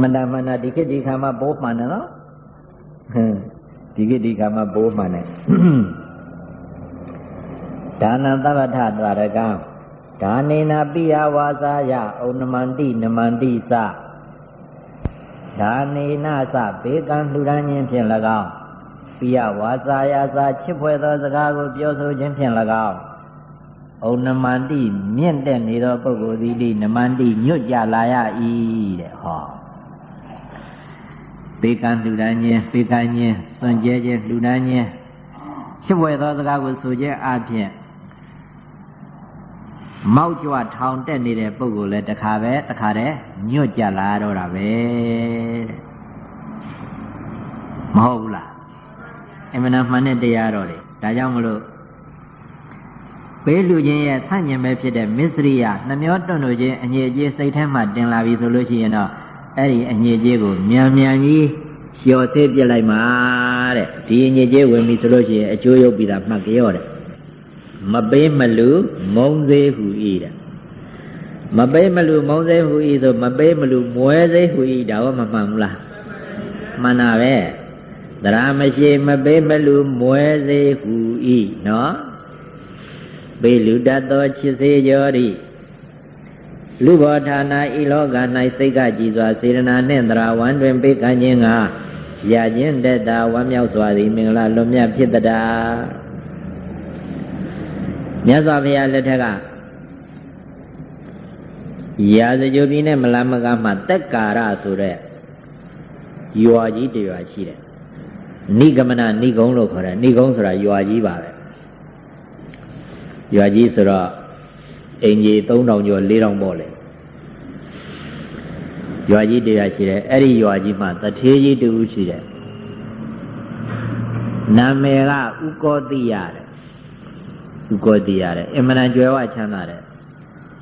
မတမနာဒီခေတ်ဒီခါမှာပိုးမှန်တယ်နော်ဟင်းဒီခေတ်ဒီခါမှာပိုးမှန်တယ်ဒါနံသဗ္ဗထတရကံဒါနေနာပိယဝါစာယဩနမန္တိနမန္တိစဒါနေနာစဘေကံလှူဒန်းခြင်းဖြင့်၎င်းပိယဝါစာယစာချစ်ဖွယ်သောစကားကိုပြောဆိုခြင်းဖြင့်၎င်းဩနမန္တိမြင့်တဲ့နေသောပုဂ္ဂိုလ်သည်ဒီနမန္တိညွတ်ကြလာရ၏တဲ့ဟော ဘေကံလှူဒန်းခြင်းဘေကံခြင်းစွန့်ကြဲခြင်းလှူဒန်းခြင်းချစ်ဖွယ်သောစကားကိုဆိုခြင်းအပြင်မောက်ကြွထောင်တက်နေတဲ့ပုဂ္ဂိုလ်လည်းတခါပဲတခါတည်းညွတ်ကြလာတော့တာပဲမဟုတ်ဘူးလားအမှန်မှန်တဲ့တရားတော်တွေဒါကြောင့်မလို့ပေးလူချင်းရဲ့ဆန့်ကျင်ပဲဖြစ်တဲ့မစ္စရိယနှမျောတွန့်လို့ချင်းအငြိအကျေးစိတ်ထဲမှာတင်လာပြီဆိုလို့ရှိရင်တော့ အဲ့ဒီအငြိအကျေးကိုမြန်မြန်ကြီးလျှော်ဆေးပြစ်လိုက်မှာတဲ့ဒီအငြိအကျေးဝင်ပြီဆိုလို့ရှိရင်အကျိုးရုပ်ပြီးတာမှတ်ကြောတဲ့မပေးမလူမုံသေးဟူ၏တဲ့မပေးမလူမုံသေးဟူ၏ဆိုမပေးမလူမွဲသေးဟူ၏ဒါတော့မမှန်ဘူးလားမှန်တာပဲသရမရှိမပေးမလူမွဲသေးဟူ၏နော်ပေးလူတတ်သောချစ်စေကြောဤ လူဘောဌာနဤလောက၌စိတ်ကကြည်စွာစေရနာနှင့်သရဝံတွင်ပေးကမ်းခြင်းကရခြင်းတတဝမ်းမြောက်စွာသည်မင်္ဂလာလွန်မြတ်ဖြစ်တတာမြတ်စွာဘုရားလက်ထက်ကရာဇဂိုပြည်နဲ့မလာမကမှတက်ကာရဆိုတဲ့ရွာကြီးတရွာရှိတယ်နိဂမနနိဂုံလို့ခေါ်တယ်နိဂုံဆိုတာရွာကြီးပါပဲရွာကြီးဆိုတော့ အင်ကြီး3000ကျော်4000ပေါ့လေရွာကြီးတရွာရှိတယ်အဲ့ဒီရွာကြီးမှာတထေးကြီးတူရှိတယ်နာမည်ကဥကောတိယတဲ့ဥကောတိရတယ်အမှန်တန်ကြွယ်ဝချမ်းသာတယ်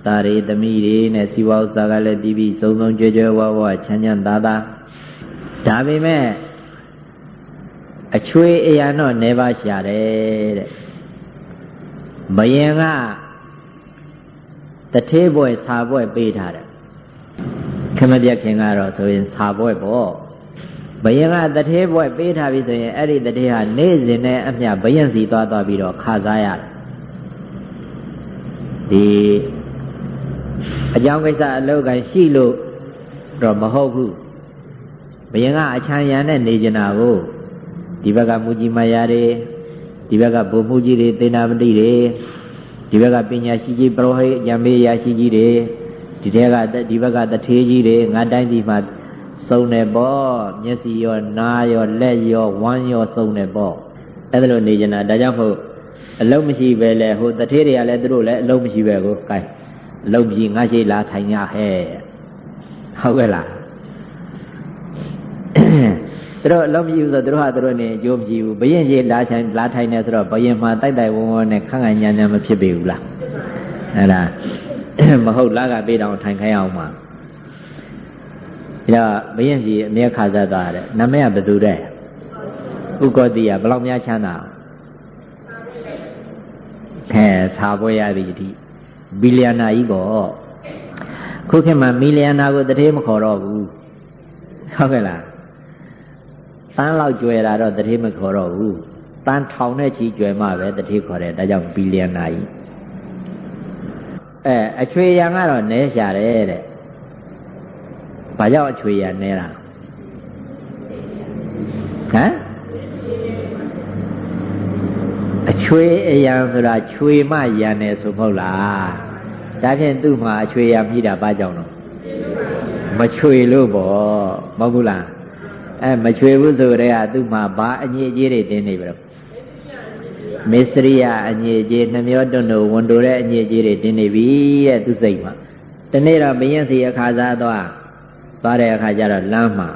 တာရီသမီးတွေနဲ့စီဝါဥစ္စာကလည်းပြီးပြီးစုံစုံကြွယ်ကြွယ်ဝဝချမ်းချမ်းသာသာဒါပေမဲ့အချွေအရာတော့နေပါရှာတယ်တဲ့ဘယင်က တထေးဘွယ်စာဘွယ်ပေးထားတယ်ခမပြခင်ကတော့ဆိုရင်စာဘွယ်ပေါ့ဘယင်ကတထေးဘွယ်ပေးထားပြီဆိုရင်အဲ့ဒီတထေးဟာနေ့စဉ်နဲ့အမျှဘယင်စီသွားသွားပြီးတော့ခါစားရတယ်ဒီအကြောင်းကိစ္စအလုပ်ကရှိလို့တော့မဟုတ်ဘူးဘယင်ကအချမ်းရံနဲ့နေကြတာကိုဒီဘက်ကမူကြီးမယာတွေဒီဘက်ကဘုံမှုကြီးတွေသေနာပတိတွေ ဒီဘက်ကပညာရှိကြီးပရောဟိတ်ယံမေးရာရှိကြီးတွေဒီတဲကဒီဘက်ကတထေးကြီးတွေငါတိုင်းဒီမှာစုံတယ်ပေါ့မျက်စိရောနားရောလက်ရောဝမ်းရောစုံတယ်ပေါ့အဲ့ဒါလိုနေကြတာဒါကြောင့်မို့အလုံးမရှိပဲလေဟိုတထေးတွေကလည်းသူတို့လည်းအလုံးမရှိပဲကိုကဲအလုံးမရှိငါရှိလာထိုင်ရဟဲ့ဟုတ်ကဲ့လား သူတို့အလုံးမရှိဘူးဆိုသူတို့ဟာသူတို့နေအကျိုးမရှိဘူးဘယင်ရှိလာထိုင်လာထိုင်နေဆိုတော့ဘယင်မှာတိုက်တိုက်ဝုံဝုံနဲ့ခန့်ခန့်ညံ့ညံ့မဖြစ်ပေဘူးလားအဲ့ဒါမဟုတ်လားကပေးတော့ထိုင်ခိုင်းအောင်မှာဒါဘယင်ရှိအမြဲခါစားသွားတယ်နမရဘသူတဲ့ဥက္ကတိယဘယ်လောက်များချမ်းသာခဲသာပွဲရသည်ဒီဘီလီယနာကြီးပေါ့ခုခေတ်မှာမီလီယနာကိုတတိမခေါ်တော့ဘူးဟုတ်ကဲ့လား တန်းလောက်ကျွယ်တာတော့တတိမခေါ်တော့ဘူးတန်းထောင်နဲ့ချီကျွယ်မှပဲတတိခေါ်တယ်ဒါကြောင့်ဘီလီယနာကြီးအဲအချွေရံကတော့နဲရှာတယ်တဲ့ဘာကြောင့်အချွေရံနဲတာဟမ်အချွေအယံဆိုတာချွေမှယံတယ်ဆိုမဟုတ်လားဒါဖြင့်သူ့မှာအချွေယံပြီးတာဘာကြောင့်တော့မချွေလို့ပေါ့မဟုတ်ဘူးလား အဲမချွေဘူးဆိုတဲ့ကသူ့မှာဘာအညစ်အကြေးတွေတင်းနေပြီတော့မစ္စရိယအညစ်အကြေးနှမျောတွန်းတို့ဝန်တိုတဲ့အညစ်အကြေးတွေတင်းနေပြီတဲ့သူစိတ်မှာတနေ့တော့ဘယင်းစီအခါစားသွားသွားတဲ့အခါကျတော့လမ်းမှာ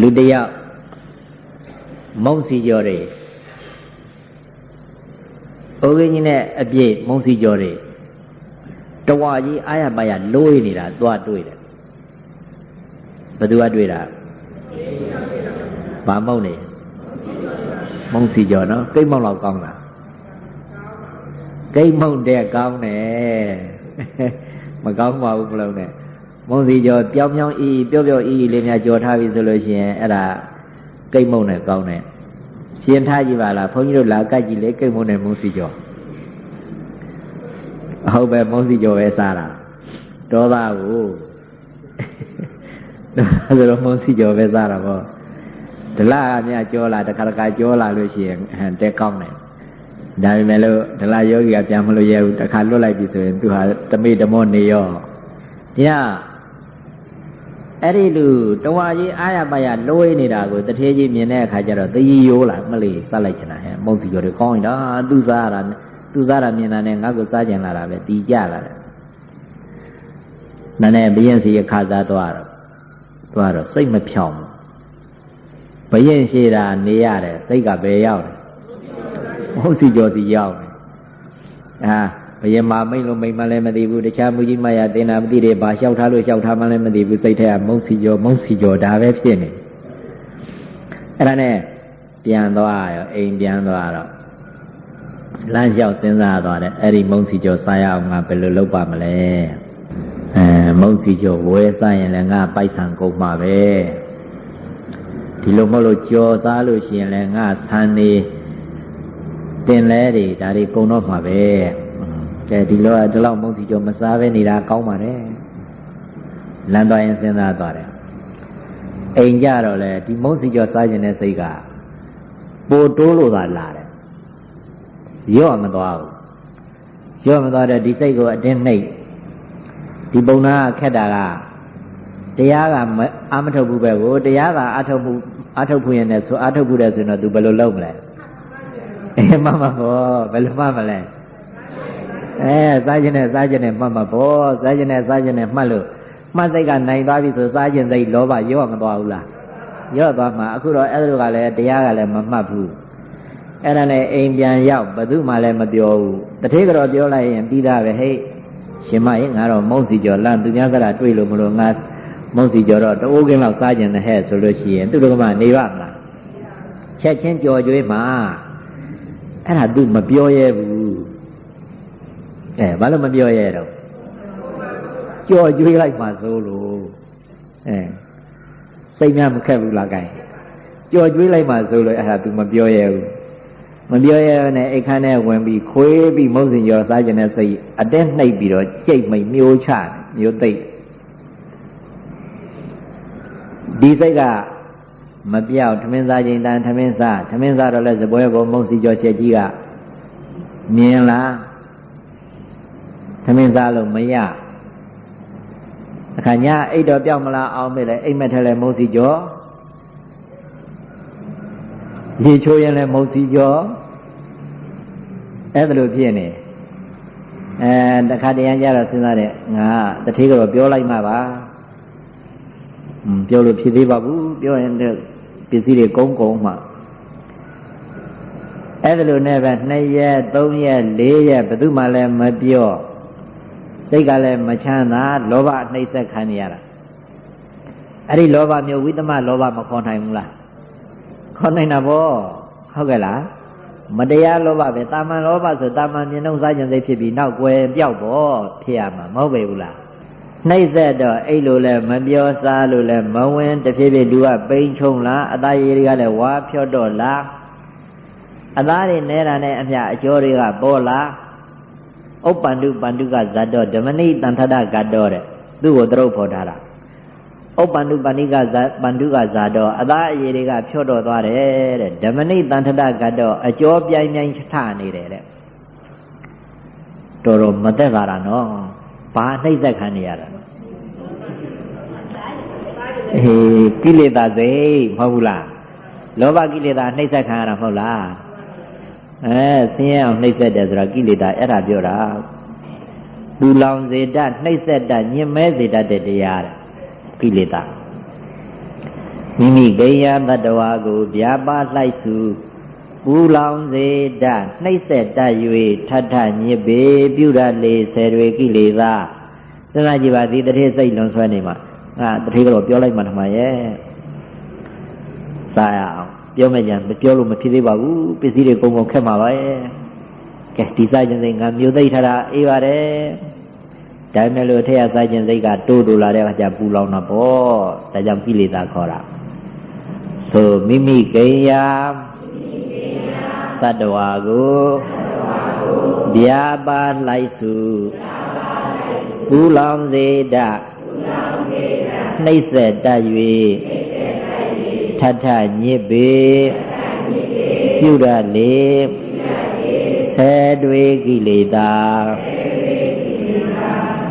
လူတယောက်မုံစီကြော်တယ်အိုးကင်းကြီးနဲ့အပြည့်မုံစီကြော်တွေတဝါကြီးအာရပါရလိုးနေတာသွားတွေ့တယ် ဘယ်သူကတွေ့တာဘာမုံနေမုံစီကြော်နော်ကိတ်မောင်လောက်ကောင်းလားကိတ်မုံတဲ့ကောင်းတယ်မကောင်းပါဘူးမလုံးနဲ့မုံစီကြောပြောင်းပြောင်းအီးပြော့ပြော့အီးလေးများကြော်ထားပြီဆိုလို့ရှိရင်အဲ့ဒါကိတ်မုံနဲ့ကောင်းတယ်ရှင်ထားကြည့်ပါလားဘုန်းကြီးတို့လာကတ်ကြည့်လေကိတ်မုံနဲ့မုံစီကြောဟုတ်ပဲမုံစီကြောပဲစားတာဒေါသကို ဆိုတော့မုံစီကြောပဲစားတာပေါ့ဒလကမြကြောလာတခါတခါကြောလာလို့ရှိရင်တဲကောင်းတယ်ဒါပေမဲ့လို့ဒလယောဂီကပြန်မလို့ရဘူးတခါလွတ်လိုက်ပြီဆိုရင်သူဟာတမိတမောနေရောဒီကအဲ့ဒီလူတဝါကြီးအာရပါရလွှဲနေတာကိုတထေးကြီးမြင်တဲ့အခါကျတော့တည်ရိုးလာမလေးစလိုက်ချင်တာဟဲ့မုံစီကျော်တွေကောင်းရင်တော့သူစားရတာသူစားတာမြင်တာနဲ့ငါ့ကိုစားကြင်လာတာပဲတီကြလာတယ်နာနဲ့ဘယင်စီခါစားသွားတော့ သွားတော့စိတ်မဖြောင်းဘယင်ရှိတာနေရတယ်စိတ်ကဘယ်ရောက်လဲမုံစီကျော်စီရောက်တယ်အာဘယင်မာမိတ်လို့မိတ်မှလည်းမသိဘူးတခြားမူကြီးမရတင်တာမသိတယ်ဘာလျှောက်ထားလို့လျှောက်ထားမှလည်းမသိဘူးစိတ်ထဲကမုံစီကျော်မုံစီကျော်ဒါပဲဖြစ်နေအဲ့ဒါနဲ့ပြန်သွားရောအိမ်ပြန်သွားတော့လမ်းလျှောက်စဉ်းစားသွားတယ်အဲ့ဒီမုံစီကျော်စားရအောင်ငါဘယ်လိုလုပ်ပါမလဲ အဲမုံစီကျော်ဝဲစားရင်လည်းငါပိုက်ဆံကုန်မှာပဲဒီလိုမဟုတ်လို့ကြော်စားလို့ရှိရင်လည်းငါဆန်နေတင်လဲတွေဒါတွေကုန်တော့မှာပဲကဲဒီလိုဒီလောက်မုံစီကျော်မစားပဲနေတာကောင်းပါတယ်လမ်းသွားရင်စဉ်းစားသွားတယ်အိမ်ကြတော့လေဒီမုံစီကျော်စားခြင်းတဲ့စိတ်ကပိုတိုးလို့သာလာတယ်ရော့မသွားဘူးရော့မသွားတဲ့ဒီစိတ်ကိုအတင်းနှိပ် ဒီပုံနာခက်တာကတရားကအာမထုတ်ဘူးပဲကိုတရားကအထုတ်မှုအထုတ်ဖို့ရင်လည်းဆိုအထုတ်ဖို့တဲ့ဆိုရင်တော့ तू ဘယ်လိုလုပ်မလဲအဲမမဘောဘယ်လိုမှမလဲအဲစားခြင်းနဲ့စားခြင်းနဲ့မှတ်မှာဘောစားခြင်းနဲ့စားခြင်းနဲ့မှတ်လို့မှတ်စိတ်ကနိုင်သွားပြီဆိုစားခြင်းစိတ်လောဘရော့မသွားဘူးလားရော့သွားမှာအခုတော့အဲ့ဒါကလည်းတရားကလည်းမမှတ်ဘူးအဲ့ဒါနဲ့အိမ်ပြန်ရောက်ဘယ်သူမှလည်းမပြောဘူးတထေးကတော့ပြောလိုက်ရင်ပြီးသားပဲဟဲ့ ရှင်မရေငါတော့မုံစီကျော်လမ်းသူများကလာတွေ့လို့မလို့ငါမုံစီကျော်တော့တအိုးကင်းလောက်စားခြင်းနဲ့ဟဲ့ဆိုလို့ရှိရင်သူတို့ကမှနေပါမလားချက်ချင်းကြော်ကြွေးမှာအဲ့ဒါသူမပြောရဲဘူးအဲဘာလို့မပြောရဲတော့ကြော်ကြွေးလိုက်မှစိုးလို့အဲစိတ်များမခက်ဘူးလားကဲကြော်ကြွေးလိုက်မှစိုးလို့အဲ့ဒါ तू မပြောရဲဘူး မပြောရဲနဲ့အိတ်ခမ်းထဲဝင်ပြီးခွေးပြီးမုံစင်ကျော်စားကျင်တဲ့စိတ်အတက်နှိပ်ပြီးတော့ကြိတ်မိတ်မျိုးချမျိုးသိပ်ဒီစိတ်ကမပြောက်ထမင်းစားခြင်းတန်ထမင်းစားထမင်းစားတော့လဲစပွဲပေါ်မုံစီကျော်ချက်ကြီးကမြင်လားထမင်းစားလို့မရအခါညာအိတ်တော်ပြောက်မလားအောင်မေးလဲအိတ်မက်ထဲလဲမုံစီကျော် ရေချိုးရင်လည်းမုတ်စီကျော်အဲ့ဒါလိုဖြစ်နေအဲတခါတရံကြတော့စဉ်းစားတဲ့ငါတထေးကတော့ပြောလိုက်မှပါอืมပြောလို့ဖြစ်သေးပါဘူးပြောရင်ပစ္စည်းတွေကုန်းကုန်းမှအဲ့ဒါလိုနဲ့ပဲ2ရက်3ရက်4ရက်ဘယ်သူမှလည်းမပြောစိတ်ကလည်းမချမ်းသာလောဘနှိမ့်ဆက်ခံနေရတာအဲ့ဒီလောဘမျိုးဝိသမလောဘမခေါ်နိုင်ဘူးလား ခေါ်နိုင်တာဗောဟုတ်ကဲ့လားမတရားလောဘပဲတာမန်လောဘဆိုတာမန်မြင်တော့စားကြံစိတ်ဖြစ်ပြီးနောက်ွယ်ပြောက်ဗောဖြစ်ရမှာမဟုတ်ပေဘူးလားနှိမ့်ဆက်တော့အဲ့လိုလဲမပြောစားလို့လဲမဝင်တဖြည်းဖြည်းလူကပိန်ချုံလားအသားရည်တွေကလည်းဝါဖြော့တော့လားအသားတွေနဲတာနဲ့အမျှအကျော်တွေကပေါ်လားဥပ္ပန္တုပန္တုကဇတ်တော်ဓမ္မနိတန်ထဒကတ်တော်တဲ့သူ့ကိုတရုပ်ဖော်ထားတာ ဥပ္ပန္တုပဏိကဇပန္တုကဇာတော့အသားအရည်တွေကဖြော့တော့သွားတယ်တဲ့ဓမ္မနိတန်ထတကတော့အကျော်ပြိုင်ပြိုင်ထနေတယ်တဲ့တော်တော်မသက်သာတာနော်ဘာနှိမ့်သက်ခံနေရတာအေးကိလေသာစိတ်မဟုတ်ဘူးလားလောဘကိလေသာနှိမ့်သက်ခံရတာမဟုတ်လားအဲဆင်းရဲအောင်နှိမ့်သက်တယ်ဆိုတာကိလေသာအဲ့ဒါပြောတာပူလောင်စေတတ်နှိမ့်သက်တတ်ညင်မဲစေတတ်တဲ့တရားတဲ့ ကိလေသာမိမိဂိယတတ္တဝါကိုဗျာပါလိုက်စုပူလောင်စေတနှိမ့်ဆက်တတ်၍ထထညစ်ပေပြုရလေဆယ်တွေကိလေသာစဉ်းစားကြည့်ပါဒီတတိစိတ်လွန်ဆွဲနေမှာငါတတိကတော့ပြောလိုက်မှထမရဲ့စားရအောင်ပြောမကြံပြောလို့မဖြစ်သေးပါဘူးပစ္စည်းတွေကုန်ကုန်ခက်မှာပါရဲ့ကဲဒီစားခြင်းစိတ်ငါမျိုးသိထားတာအေးပါတယ် ဒါပေမဲ့လို့ထက်ရစားခြင်းစိတ်ကတိုးတိုးလာတဲ့အခါကျပူလောင်တာပေါ့ဒါကြောင့်ကိလေသာခေါ်တာဆိုမိမိကိယာတတ္တဝါကိုဗျာပါလိုက်စုပူလောင်စေတနှိမ့်ဆက်တတ်၍ထထညစ်ပေပြုရလေဆဲတွေကိလေသာ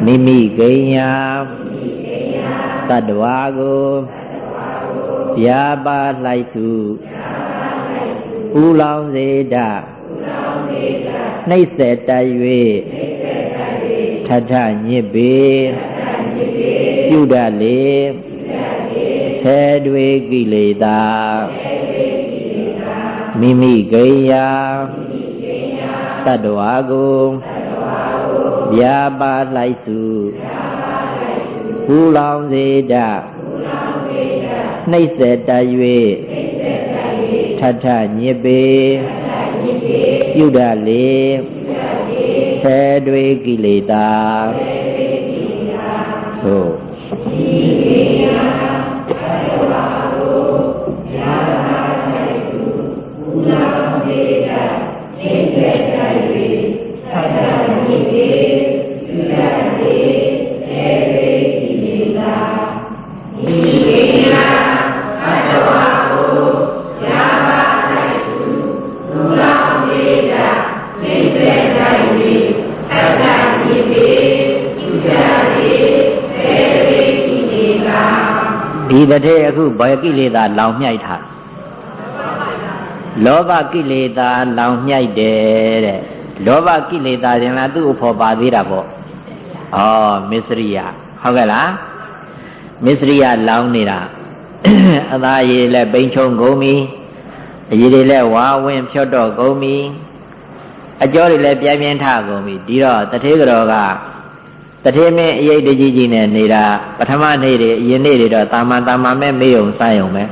မိမိကိညာတတ္တဝါကိုဗျာပါလိုက်စုဥလောင်စေတနှိမ့်ဆက်တတ်၍ထထညစ်ပေပြုတတ်လေဆဲတွေကိလေသာမိမိကိညာတတ္တဝါကို ဗျာပါလိုက်စုပူလောင်စေတနှိမ့်ဆက်တတ်၍ထထညစ်ပေပြုတတ်လေဆဲတွေကိလေသာသို့ ဘယ်ကိလေသာလောင်မြိုက်ထားလောဘကိလေသာလောင်မြိုက်တယ်တဲ့လောဘကိလေသာရင်လားသူ့အဖို့ပါသေးတာပေါ့ဩမစ္စရိယဟုတ်ကဲ့လားမစ္စရိယလောင်နေတာအသာရည်လည်းပိန်ချုံကုန်ပြီအရည်တွေလည်းဝါဝင်ဖြတ်တော့ကုန်ပြီအကျော်တွေလည်းပြင်းပြင်းထကုန်ပြီဒီတော့တထေကတော်က တထေမင်းအရေးတကြီးကြီးနဲ့နေတာပထမနေ့တွေအရင်နေ့တွေတော့တာမန်တာမန်မဲ့မေးုံစားုံပဲ